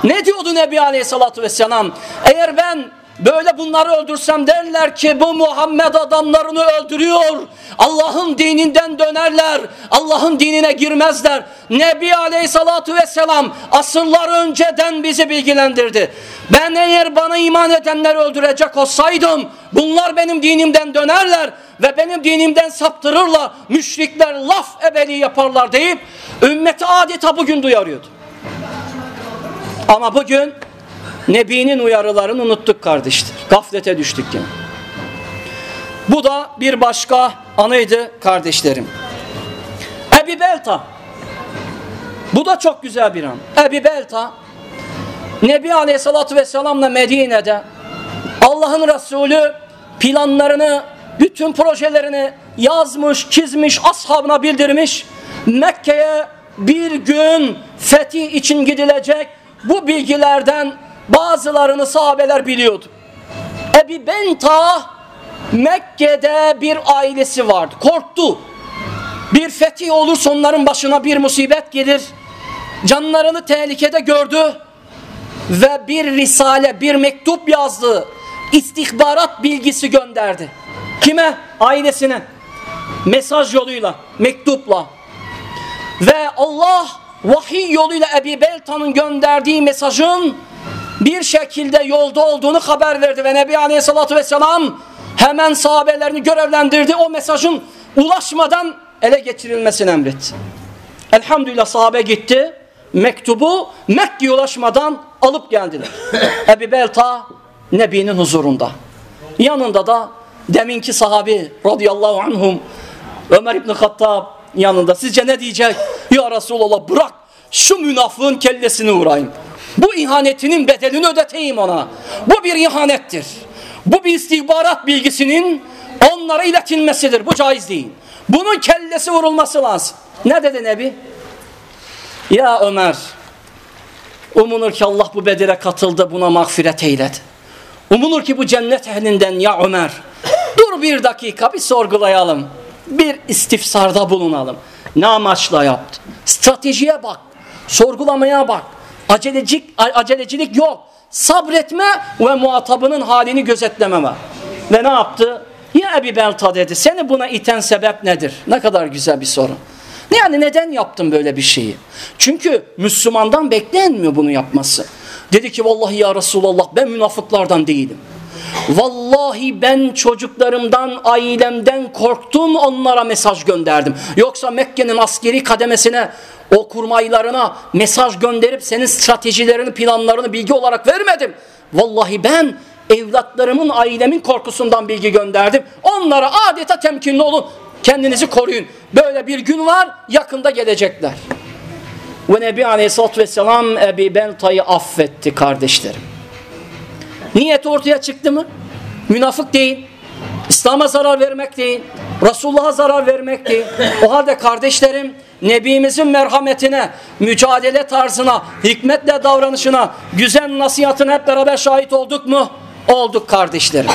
Ne diyordu Nebi Aleyhisselatü Vesselam? Eğer ben Böyle bunları öldürsem derler ki bu Muhammed adamlarını öldürüyor. Allah'ın dininden dönerler. Allah'ın dinine girmezler. Nebi Aleyhissalatu vesselam asırlar önceden bizi bilgilendirdi. Ben eğer bana iman edenleri öldürecek olsaydım bunlar benim dinimden dönerler ve benim dinimden saptırırlar. Müşrikler laf ebeli yaparlar deyip ümmeti adeta bugün duyarıyordu. Ama bugün Nebi'nin uyarılarını unuttuk kardeşler. Gaflete düştük yine. Bu da bir başka anıydı kardeşlerim. Ebi Belta. Bu da çok güzel bir an. Ebi Belta Nebi Aleyhisselatü Vesselam'la Medine'de Allah'ın Resulü planlarını, bütün projelerini yazmış, çizmiş, ashabına bildirmiş. Mekke'ye bir gün fetih için gidilecek. Bu bilgilerden bazılarını sahabeler biliyordu. Ebi Benta Mekke'de bir ailesi vardı. Korktu. Bir fetih olursa onların başına bir musibet gelir. Canlarını tehlikede gördü. Ve bir risale, bir mektup yazdı. İstihbarat bilgisi gönderdi. Kime? Ailesine. Mesaj yoluyla, mektupla. Ve Allah vahiy yoluyla Ebi Belta'nın gönderdiği mesajın bir şekilde yolda olduğunu haber verdi ve Nebi Aleyhisselatü Vesselam hemen sahabelerini görevlendirdi. O mesajın ulaşmadan ele geçirilmesini emretti. Elhamdülillah sahabe gitti. Mektubu Mekke'ye ulaşmadan alıp geldiler. Ebi Belta Nebi'nin huzurunda. Yanında da deminki sahabi radıyallahu anhum Ömer İbni Hattab yanında. Sizce ne diyecek? Ya Resulallah bırak şu münafığın kellesini vurayım. Bu ihanetinin bedelini ödeteyim ona. Bu bir ihanettir. Bu bir istihbarat bilgisinin onlara iletilmesidir. Bu caiz değil. Bunun kellesi vurulması lazım. Ne dedi Nebi? Ya Ömer umunur ki Allah bu bedele katıldı buna mağfiret eyledi. Umunur ki bu cennet ehlinden ya Ömer dur bir dakika bir sorgulayalım. Bir istifsarda bulunalım. Ne amaçla yaptı? Stratejiye bak. Sorgulamaya bak. Acelecik, acelecilik yok. Sabretme ve muhatabının halini gözetlememe. Ve ne yaptı? Ya Ebi Belta dedi. Seni buna iten sebep nedir? Ne kadar güzel bir soru. Yani neden yaptın böyle bir şeyi? Çünkü Müslümandan beklenmiyor bunu yapması. Dedi ki vallahi ya Resulallah ben münafıklardan değilim. Vallahi ben çocuklarımdan, ailemden korktum onlara mesaj gönderdim. Yoksa Mekke'nin askeri kademesine o kurmaylarına mesaj gönderip senin stratejilerini, planlarını bilgi olarak vermedim. Vallahi ben evlatlarımın, ailemin korkusundan bilgi gönderdim. Onlara adeta temkinli olun. Kendinizi koruyun. Böyle bir gün var yakında gelecekler. Ve Nebi Aleyhisselatü Vesselam Ebi Belta'yı affetti kardeşlerim. Niyet ortaya çıktı mı? Münafık değil. İslam'a zarar vermek değil. Resulullah'a zarar vermek değil. O halde kardeşlerim Nebimizin merhametine, mücadele tarzına, hikmetle davranışına, güzel nasihatine hep beraber şahit olduk mu? Olduk kardeşlerim.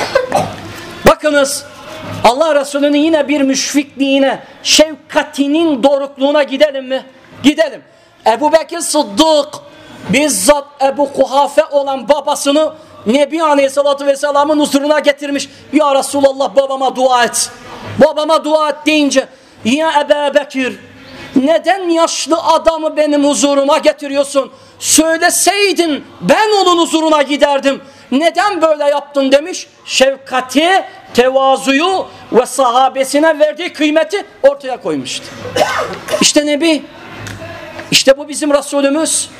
Bakınız Allah Resulü'nün yine bir müşfikliğine, şefkatinin dorukluğuna gidelim mi? Gidelim. Ebu Bekir Sıddık bizzat Ebu Kuhafe olan babasını Nebi Aleyhisselatü Vesselam'ın huzuruna getirmiş. Ya Resulallah babama dua et. Babama dua et deyince ya Ebu Bekir neden yaşlı adamı benim huzuruma getiriyorsun? Söyleseydin ben onun huzuruna giderdim. Neden böyle yaptın demiş. Şefkati, tevazuyu ve sahabesine verdiği kıymeti ortaya koymuştu. İşte Nebi, işte bu bizim Resulümüz.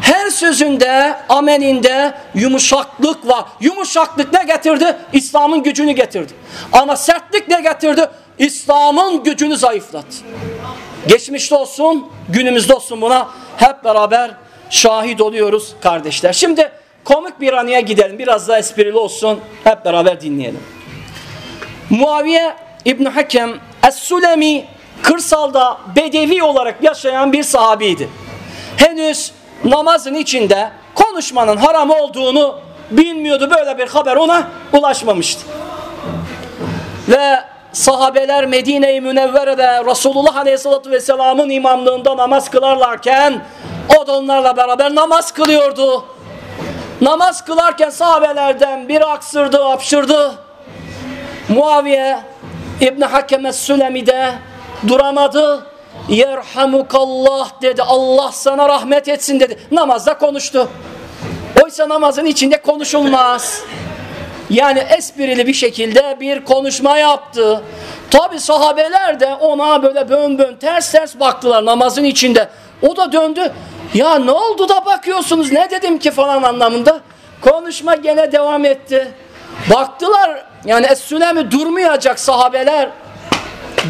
Her sözünde, amelinde yumuşaklık var. Yumuşaklık ne getirdi? İslam'ın gücünü getirdi. Ama sertlik ne getirdi? İslam'ın gücünü zayıflattı. Geçmişte olsun, günümüzde olsun buna hep beraber şahit oluyoruz kardeşler. Şimdi komik bir anıya gidelim. Biraz daha esprili olsun. Hep beraber dinleyelim. Muaviye İbn Hakem Es-Sulemi kırsalda bedevi olarak yaşayan bir sahabiydi. Henüz namazın içinde konuşmanın haram olduğunu bilmiyordu. Böyle bir haber ona ulaşmamıştı. Ve sahabeler Medine-i Münevvere'de Resulullah Aleyhisselatü Vesselam'ın imamlığında namaz kılarlarken o da onlarla beraber namaz kılıyordu. Namaz kılarken sahabelerden biri aksırdı, apşırdı. Muaviye İbni Hakeme Sülemi'de duramadı. Yerhamukallah dedi. Allah sana rahmet etsin dedi. Namazda konuştu. Oysa namazın içinde konuşulmaz. Yani esprili bir şekilde bir konuşma yaptı. Tabi sahabeler de ona böyle bön bön ters ters baktılar namazın içinde. O da döndü. Ya ne oldu da bakıyorsunuz ne dedim ki falan anlamında. Konuşma gene devam etti. Baktılar yani Es-Sülemi durmayacak sahabeler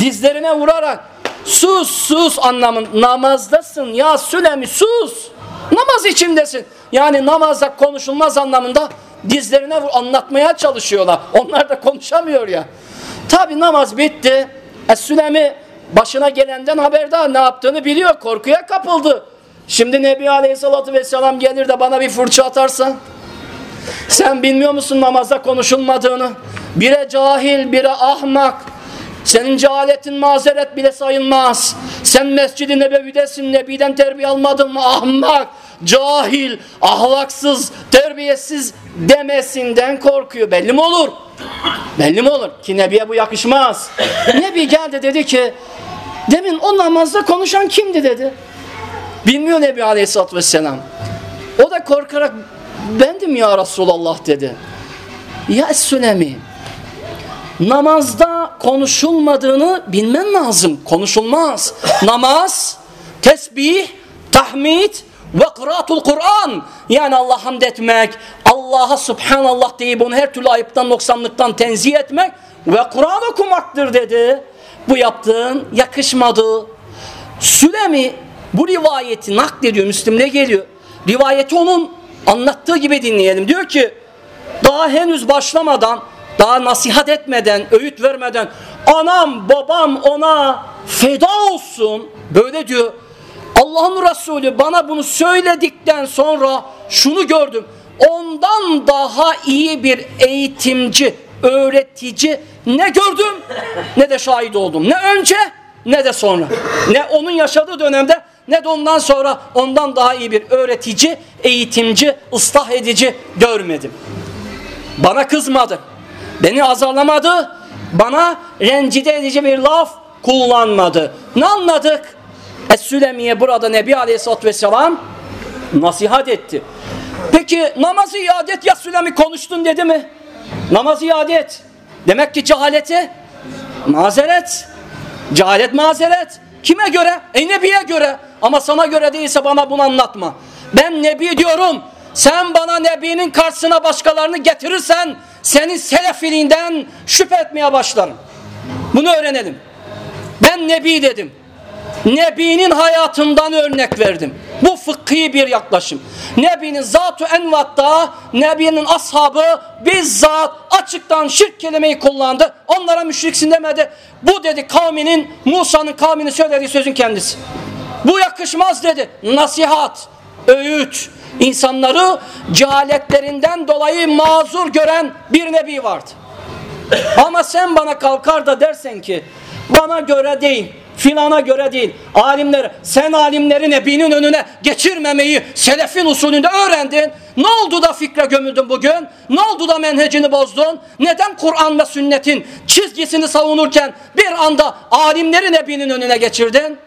dizlerine vurarak sus sus anlamın namazdasın ya Sülemi sus namaz içindesin. Yani namazda konuşulmaz anlamında dizlerine anlatmaya çalışıyorlar. Onlar da konuşamıyor ya. Tabi namaz bitti. Es-Sülemi başına gelenden haberdar ne yaptığını biliyor. Korkuya kapıldı. Şimdi Nebi Aleyhisselatü Vesselam gelir de bana bir fırça atarsan sen bilmiyor musun namazda konuşulmadığını? Bire cahil, bire ahmak. Senin cehaletin mazeret bile sayılmaz. Sen Mescid-i Nebevi'desin, Nebi'den terbiye almadın mı? Ahmak, cahil, ahlaksız, terbiyesiz demesinden korkuyor. Belli mi olur? Belli mi olur? Ki Nebi'ye bu yakışmaz. Nebi geldi dedi ki, demin o namazda konuşan kimdi dedi. Bilmiyor Nebi Aleyhisselatü Vesselam. O da korkarak bendim ya Resulallah dedi. Ya Sülemi namazda konuşulmadığını bilmen lazım. Konuşulmaz. Namaz, tesbih, tahmid ve kıraatul Kur'an. Yani Allah hamd etmek, Allah'a subhanallah deyip onu her türlü ayıptan, noksanlıktan tenzih etmek ve Kur'an okumaktır dedi. Bu yaptığın yakışmadı. Sülemi bu rivayeti naklediyor, Müslim'de geliyor. Rivayeti onun anlattığı gibi dinleyelim. Diyor ki daha henüz başlamadan daha nasihat etmeden, öğüt vermeden anam babam ona feda olsun böyle diyor. Allah'ın Resulü bana bunu söyledikten sonra şunu gördüm. Ondan daha iyi bir eğitimci, öğretici ne gördüm ne de şahit oldum. Ne önce ne de sonra. Ne onun yaşadığı dönemde ne de ondan sonra ondan daha iyi bir öğretici, eğitimci, ıslah edici görmedim. Bana kızmadı. Beni azarlamadı. Bana rencide edici bir laf kullanmadı. Ne anladık? Es-Sülemiye burada Nebi Aleyhisselatü Vesselam nasihat etti. Peki namazı iade et ya Sülemi konuştun dedi mi? Namazı iade et. Demek ki cehaleti mazeret. Cehalet mazeret. Kime göre? E Nebi'ye göre. Ama sana göre değilse bana bunu anlatma. Ben Nebi diyorum. Sen bana Nebi'nin karşısına başkalarını getirirsen senin selefiliğinden şüphe etmeye başlarım. Bunu öğrenelim. Ben Nebi dedim. Nebi'nin hayatından örnek verdim. Bu fıkhi bir yaklaşım. Nebi'nin zat-ı envatta, Nebi'nin ashabı bizzat açıktan şirk kelimeyi kullandı. Onlara müşriksin demedi. Bu dedi kavminin, Musa'nın kavmini söylediği sözün kendisi. Bu yakışmaz dedi. Nasihat, öğüt, insanları cehaletlerinden dolayı mazur gören bir nebi vardı. Ama sen bana kalkar da dersen ki bana göre değil, filana göre değil. Alimler, sen alimleri nebinin önüne geçirmemeyi selefin usulünde öğrendin. Ne oldu da fikre gömüldün bugün? Ne oldu da menhecini bozdun? Neden Kur'an ve sünnetin çizgisini savunurken bir anda alimleri nebinin önüne geçirdin?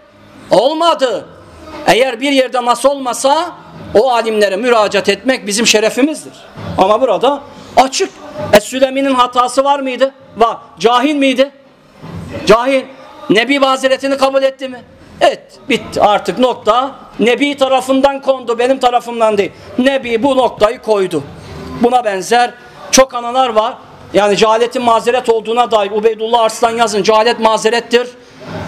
Olmadı. Eğer bir yerde nasıl olmasa o alimlere müracaat etmek bizim şerefimizdir. Ama burada açık. Es-Sülemi'nin hatası var mıydı? Var. Cahil miydi? Cahil. Nebi mazeretini kabul etti mi? Et. Bitti. Artık nokta. Nebi tarafından kondu. Benim tarafımdan değil. Nebi bu noktayı koydu. Buna benzer çok analar var. Yani cehaletin mazeret olduğuna dair Ubeydullah Arslan yazın. Cehalet mazerettir.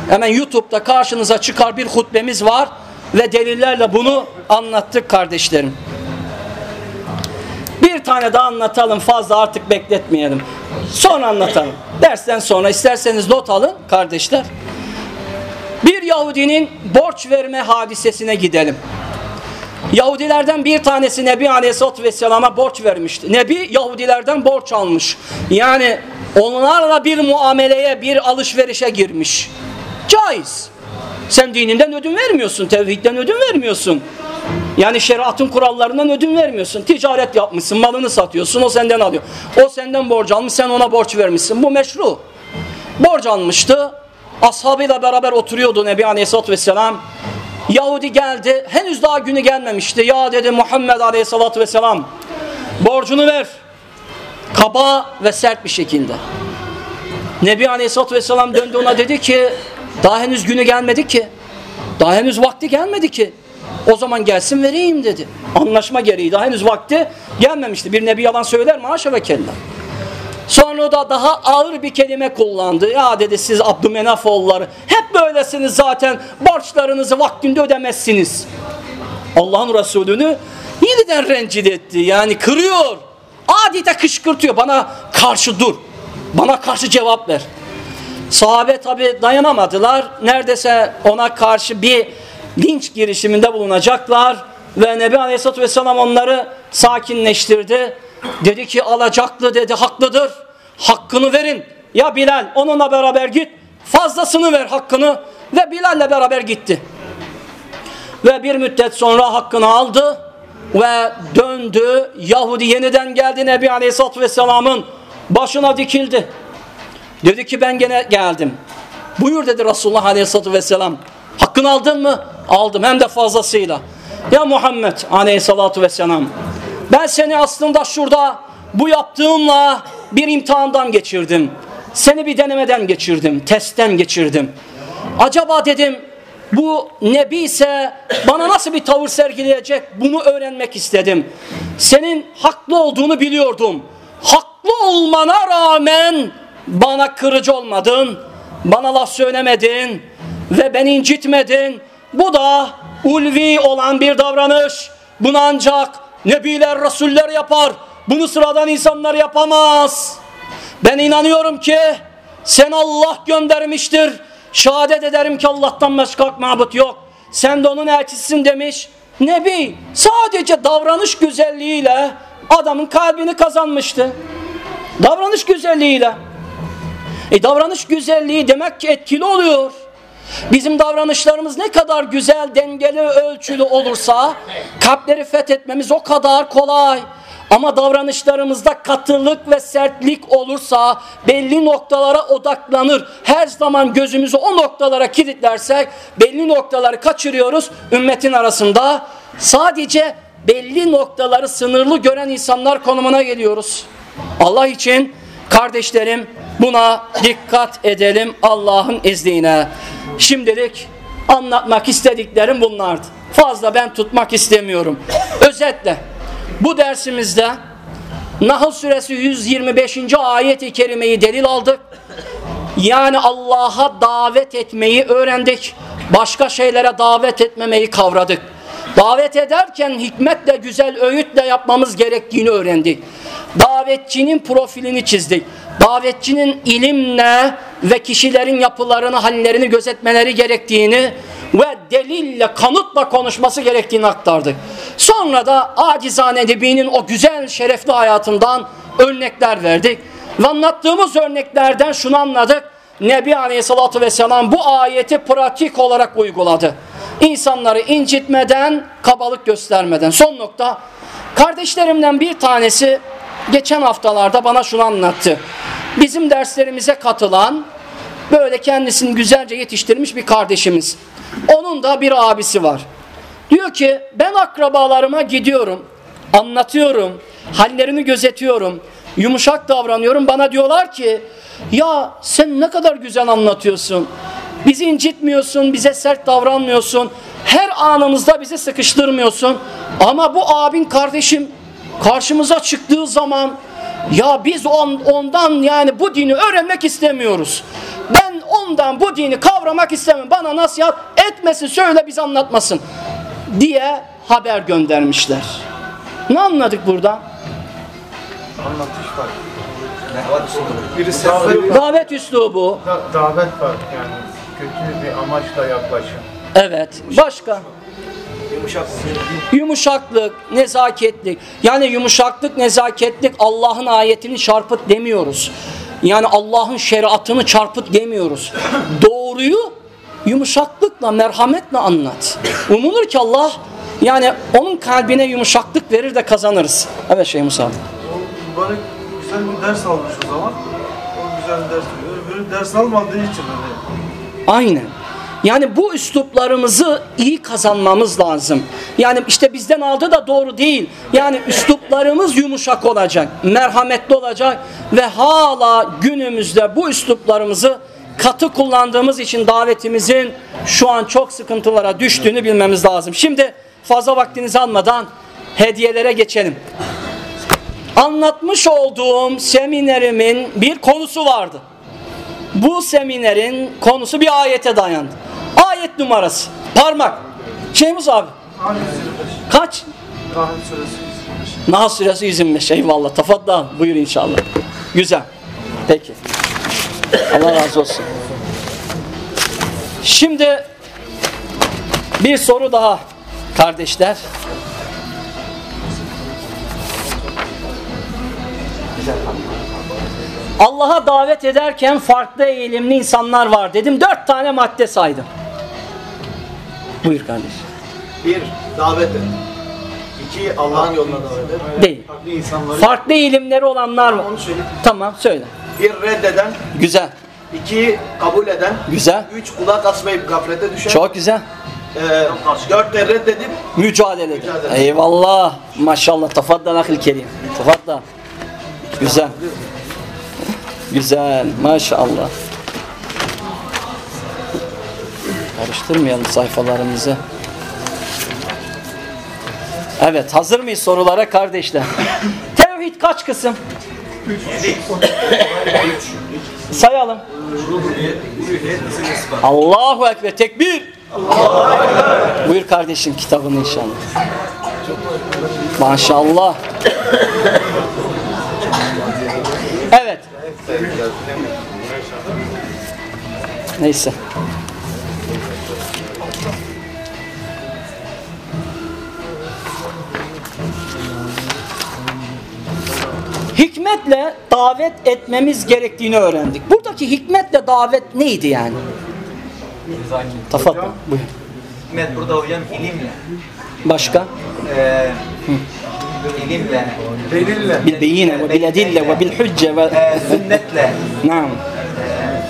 Hemen YouTube'da karşınıza çıkar bir hutbemiz var. Ve delillerle bunu anlattık kardeşlerim. Bir tane daha anlatalım fazla artık bekletmeyelim. Sonra anlatalım. Dersten sonra isterseniz not alın kardeşler. Bir Yahudinin borç verme hadisesine gidelim. Yahudilerden bir tanesi Nebi Aleyhisselatü Vesselam'a borç vermişti. Nebi Yahudilerden borç almış. Yani onlarla bir muameleye, bir alışverişe girmiş. Caiz. Sen dininden ödün vermiyorsun, tevhidden ödün vermiyorsun. Yani şeriatın kurallarından ödün vermiyorsun. Ticaret yapmışsın, malını satıyorsun, o senden alıyor. O senden borç almış, sen ona borç vermişsin. Bu meşru. Borç almıştı. Ashabıyla beraber oturuyordu Nebi Aleyhisselatü Vesselam. Yahudi geldi. Henüz daha günü gelmemişti. Ya dedi Muhammed Aleyhisselatü Vesselam borcunu ver. Kaba ve sert bir şekilde. Nebi Aleyhisselatü Vesselam döndü ona dedi ki daha henüz günü gelmedi ki. Daha henüz vakti gelmedi ki. O zaman gelsin vereyim dedi. Anlaşma gereği daha henüz vakti gelmemişti. Bir nebi yalan söyler mi? Haşa ve kella. Sonra da daha ağır bir kelime kullandı. Ya dedi siz Abdümenaf oğulları hep böylesiniz zaten borçlarınızı vaktinde ödemezsiniz. Allah'ın Resulünü yeniden rencide etti. Yani kırıyor. Adeta kışkırtıyor. Bana karşı dur. Bana karşı cevap ver. Sahabe tabi dayanamadılar. Neredeyse ona karşı bir linç girişiminde bulunacaklar. Ve Nebi Aleyhisselatü Vesselam onları sakinleştirdi. Dedi ki alacaklı dedi haklıdır. Hakkını verin. Ya Bilal onunla beraber git. Fazlasını ver hakkını. Ve Bilal'le beraber gitti. Ve bir müddet sonra hakkını aldı. Ve döndü. Yahudi yeniden geldi Nebi Aleyhisselatü Vesselam'ın başına dikildi. Dedi ki ben gene geldim. Buyur dedi Resulullah Aleyhisselatü Vesselam. Hakkını aldın mı? Aldım hem de fazlasıyla. Ya Muhammed Aleyhisselatü Vesselam ben seni aslında şurada bu yaptığımla bir imtihandan geçirdim. Seni bir denemeden geçirdim, testten geçirdim. Acaba dedim bu nebi ise bana nasıl bir tavır sergileyecek bunu öğrenmek istedim. Senin haklı olduğunu biliyordum. Haklı olmana rağmen bana kırıcı olmadın, bana laf söylemedin ve beni incitmedin. Bu da ulvi olan bir davranış. Bunu ancak nebiler, rasuller yapar. Bunu sıradan insanlar yapamaz. Ben inanıyorum ki sen Allah göndermiştir. Şehadet ederim ki Allah'tan başka mabut yok. Sen de onun elçisisin demiş. Nebi sadece davranış güzelliğiyle adamın kalbini kazanmıştı. Davranış güzelliğiyle. E davranış güzelliği demek ki etkili oluyor. Bizim davranışlarımız ne kadar güzel, dengeli, ölçülü olursa kalpleri fethetmemiz o kadar kolay. Ama davranışlarımızda katılık ve sertlik olursa belli noktalara odaklanır. Her zaman gözümüzü o noktalara kilitlersek belli noktaları kaçırıyoruz. Ümmetin arasında sadece belli noktaları sınırlı gören insanlar konumuna geliyoruz. Allah için kardeşlerim buna dikkat edelim Allah'ın izniyle. Şimdilik anlatmak istediklerim bunlardı. Fazla ben tutmak istemiyorum. Özetle Bu dersimizde Nahl suresi 125. ayet-i kerimeyi delil aldık. Yani Allah'a davet etmeyi öğrendik. Başka şeylere davet etmemeyi kavradık. Davet ederken hikmetle, güzel öğütle yapmamız gerektiğini öğrendik. Davetçinin profilini çizdik. Davetçinin ilimle ve kişilerin yapılarını, hallerini gözetmeleri gerektiğini ve delille, kanıtla konuşması gerektiğini aktardık. Sonra da acizane Nebi'nin o güzel, şerefli hayatından örnekler verdik. Ve anlattığımız örneklerden şunu anladık. Nebi Aleyhisselatü Vesselam bu ayeti pratik olarak uyguladı. İnsanları incitmeden, kabalık göstermeden. Son nokta, kardeşlerimden bir tanesi geçen haftalarda bana şunu anlattı. Bizim derslerimize katılan, böyle kendisini güzelce yetiştirmiş bir kardeşimiz. Onun da bir abisi var. Diyor ki ben akrabalarıma gidiyorum, anlatıyorum, hallerini gözetiyorum, yumuşak davranıyorum. Bana diyorlar ki ya sen ne kadar güzel anlatıyorsun. Bizi incitmiyorsun, bize sert davranmıyorsun. Her anımızda bizi sıkıştırmıyorsun. Ama bu abin kardeşim karşımıza çıktığı zaman ya biz on, ondan yani bu dini öğrenmek istemiyoruz. Ben ondan bu dini kavramak istemem. Bana nasihat etmesin, söyle biz anlatmasın diye haber göndermişler. Ne anladık burada? Anlatış var. Biri sefer Davet üslubu. da, davet var yani kötü bir amaçla yaklaşım. Evet. Başka? Yumuşaklık, nezaketlik. Yani yumuşaklık, nezaketlik Allah'ın ayetini çarpıt demiyoruz. Yani Allah'ın şeriatını çarpıt demiyoruz. Doğruyu yumuşaklıkla, merhametle anlat. Umulur ki Allah yani onun kalbine yumuşaklık verir de kazanırız. Evet Şeyh Musa. Mübarek güzel bir ders almış o zaman. O güzel ders. Öbürü ders almadığı için hani. Aynen. Yani bu üsluplarımızı iyi kazanmamız lazım. Yani işte bizden aldı da doğru değil. Yani üsluplarımız yumuşak olacak, merhametli olacak ve hala günümüzde bu üsluplarımızı katı kullandığımız için davetimizin şu an çok sıkıntılara düştüğünü bilmemiz lazım. Şimdi fazla vaktinizi almadan hediyelere geçelim. Anlatmış olduğum seminerimin bir konusu vardı. Bu seminerin konusu bir ayete dayandı. Ayet numarası. Parmak. Şeyhimiz abi. Nahl 125. Kaç? Nahl suresi 125. Nahl suresi 125. Eyvallah. Tafaddal. Buyur inşallah. Güzel. Peki. Allah razı olsun. Şimdi bir soru daha kardeşler. Allah'a davet ederken farklı eğilimli insanlar var dedim. Dört tane madde saydım. Buyur kardeş. Bir, davet et. İki, Allah'ın yoluna davet et. Değil. Farklı insanları Farklı eğilimleri olanlar var. Onu söyle. Tamam söyle. Bir, reddeden. Güzel. iki kabul eden. Güzel. Üç, kulak asmayıp gaflete düşen. Çok güzel. Ee, dört de reddedip Mücadele edin. Eyvallah. Maşallah. Tafaddal ahil kerim. Tafaddal. Güzel. Güzel. Maşallah. Karıştırmayalım sayfalarımızı. Evet. Hazır mıyız sorulara kardeşler? Tevhid kaç kısım? Sayalım. Allahu Ekber. Tekbir. Buyur kardeşim kitabını inşallah. Maşallah. Evet. Neyse. Hikmetle davet etmemiz gerektiğini öğrendik. Buradaki hikmetle davet neydi yani? Tafaddal. Buyur. Hikmet burada hocam ilimle, Başka? Ee, ilimle. Delille. Bil beyine ve bil edille ve bil hücce ve... Ee, sünnetle. Naam. Ee,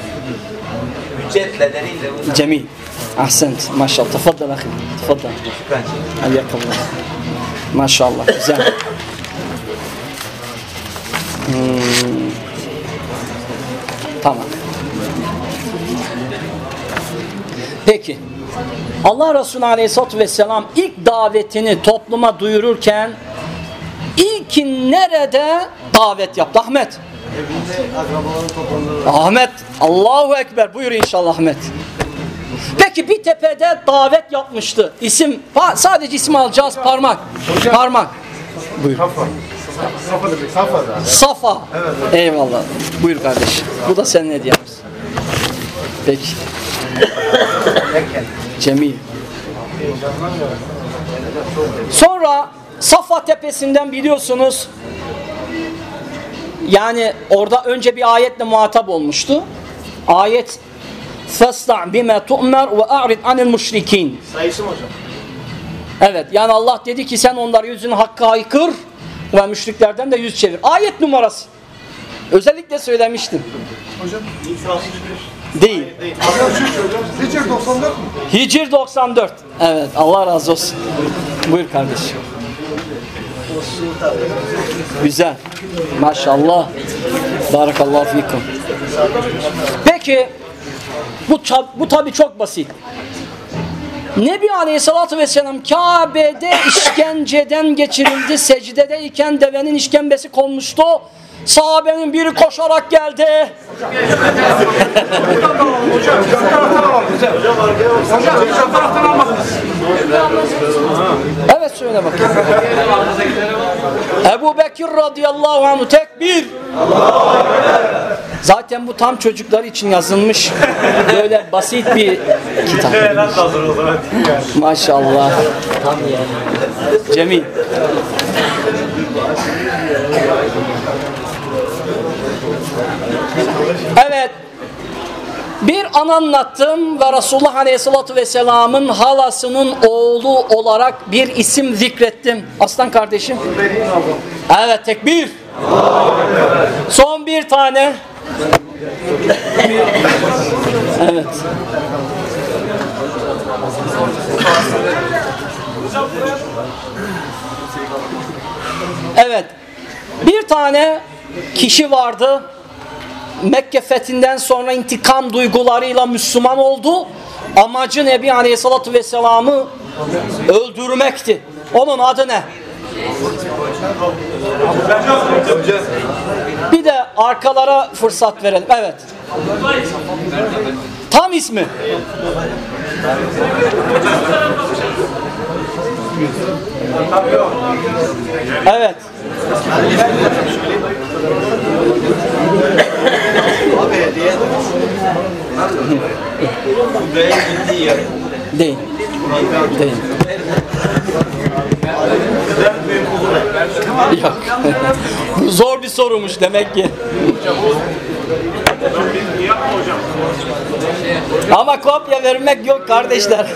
hüccetle, delille. Cemil. Ahsent. Maşallah. Tafadda akhi. Tafadda. Şükran. Aliyakallah. Maşallah. Güzel. Hmm. Tamam. Peki. Allah Resulü Aleyhisselatü Vesselam ilk davetini topluma duyururken İlk nerede davet yaptı Ahmet? Ahmet Allahu Ekber buyur inşallah Ahmet. Peki bir tepede davet yapmıştı. İsim sadece isim alacağız parmak. Parmak. Safa. Safa demek. Safa da. Safa. Eyvallah. Buyur kardeş. Bu da senin hediyemiz. Peki. Cemil. Sonra Safa tepesinden biliyorsunuz yani orada önce bir ayetle muhatap olmuştu. Ayet bime tu'mer ve a'rid anil müşrikin. sayısı mı hocam? Evet yani Allah dedi ki sen onları yüzünü hakka haykır ve müşriklerden de yüz çevir. Ayet numarası. Özellikle söylemiştim. İlk 61. Değil. Hicr 94 mu? Hicr 94. Evet Allah razı olsun. Buyur kardeşim. Güzel. Maşallah. Barakallahu fikum. Peki bu, ça- bu tabi çok basit. Nebi Aleyhisselatü Vesselam Kabe'de işkenceden geçirildi. Secdedeyken devenin işkembesi konmuştu. Sahabenin biri koşarak geldi. Evet söyle bakayım. Ebu Bekir radıyallahu anhu tekbir. Zaten bu tam çocuklar için yazılmış böyle basit bir kitap. Maşallah. Cemil. Evet. Bir an anlattım ve Resulullah Aleyhisselatü Vesselam'ın halasının oğlu olarak bir isim zikrettim. Aslan kardeşim. Evet tekbir. Son bir tane. Evet. Evet. Bir tane kişi vardı. Mekke fethinden sonra intikam duygularıyla Müslüman oldu. Amacı Nebi Aleyhisselatü Vesselam'ı öldürmekti. Onun adı ne? Bir de arkalara fırsat verelim. Evet. Tam ismi. Evet. Abi hediye Zor bir sorumuş demek ki. Ama kopya vermek yok kardeşler.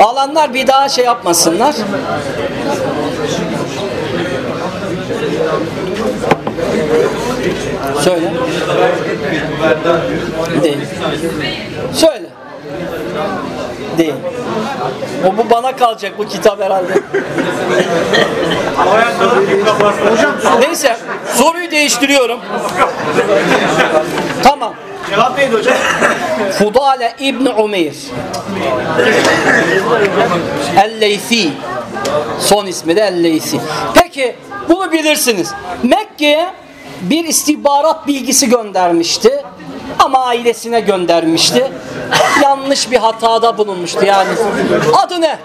Alanlar bir daha şey yapmasınlar. Söyle. Değil. Söyle. Değil. O bu bana kalacak bu kitap herhalde. Neyse soruyu değiştiriyorum. Tamam. Cevap neydi hocam? Fudale İbni Umeyr. El-Leysi. Son ismi de El-Leysi. Peki bunu bilirsiniz. Mekke'ye bir istihbarat bilgisi göndermişti. Ama ailesine göndermişti. Yanlış bir hatada bulunmuştu yani. Adı ne?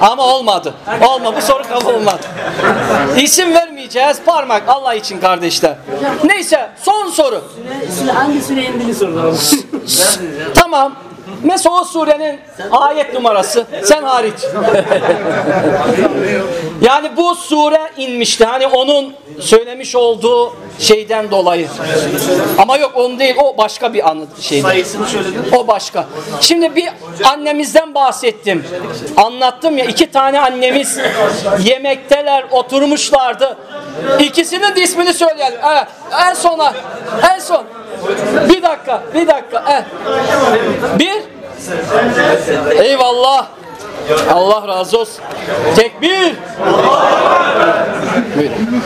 Ama olmadı. Olma bu soru kabul olmadı. İsim vermeyeceğiz. Parmak Allah için kardeşler. Neyse son soru. Hangi süre indiğini soruyorum. Tamam. Mesela o surenin ayet numarası sen hariç. yani bu sure inmişti. Hani onun söylemiş olduğu şeyden dolayı. Ama yok onun değil. O başka bir anı şeydi. Sayısını söyledin. O başka. Şimdi bir annemizden bahsettim. Anlattım ya iki tane annemiz yemekteler oturmuşlardı. İkisinin de ismini söyleyelim. Evet, en sona. En son. Bir dakika. Bir dakika. Evet. Bir. Eyvallah. Allah razı olsun. Tekbir. Buyurun.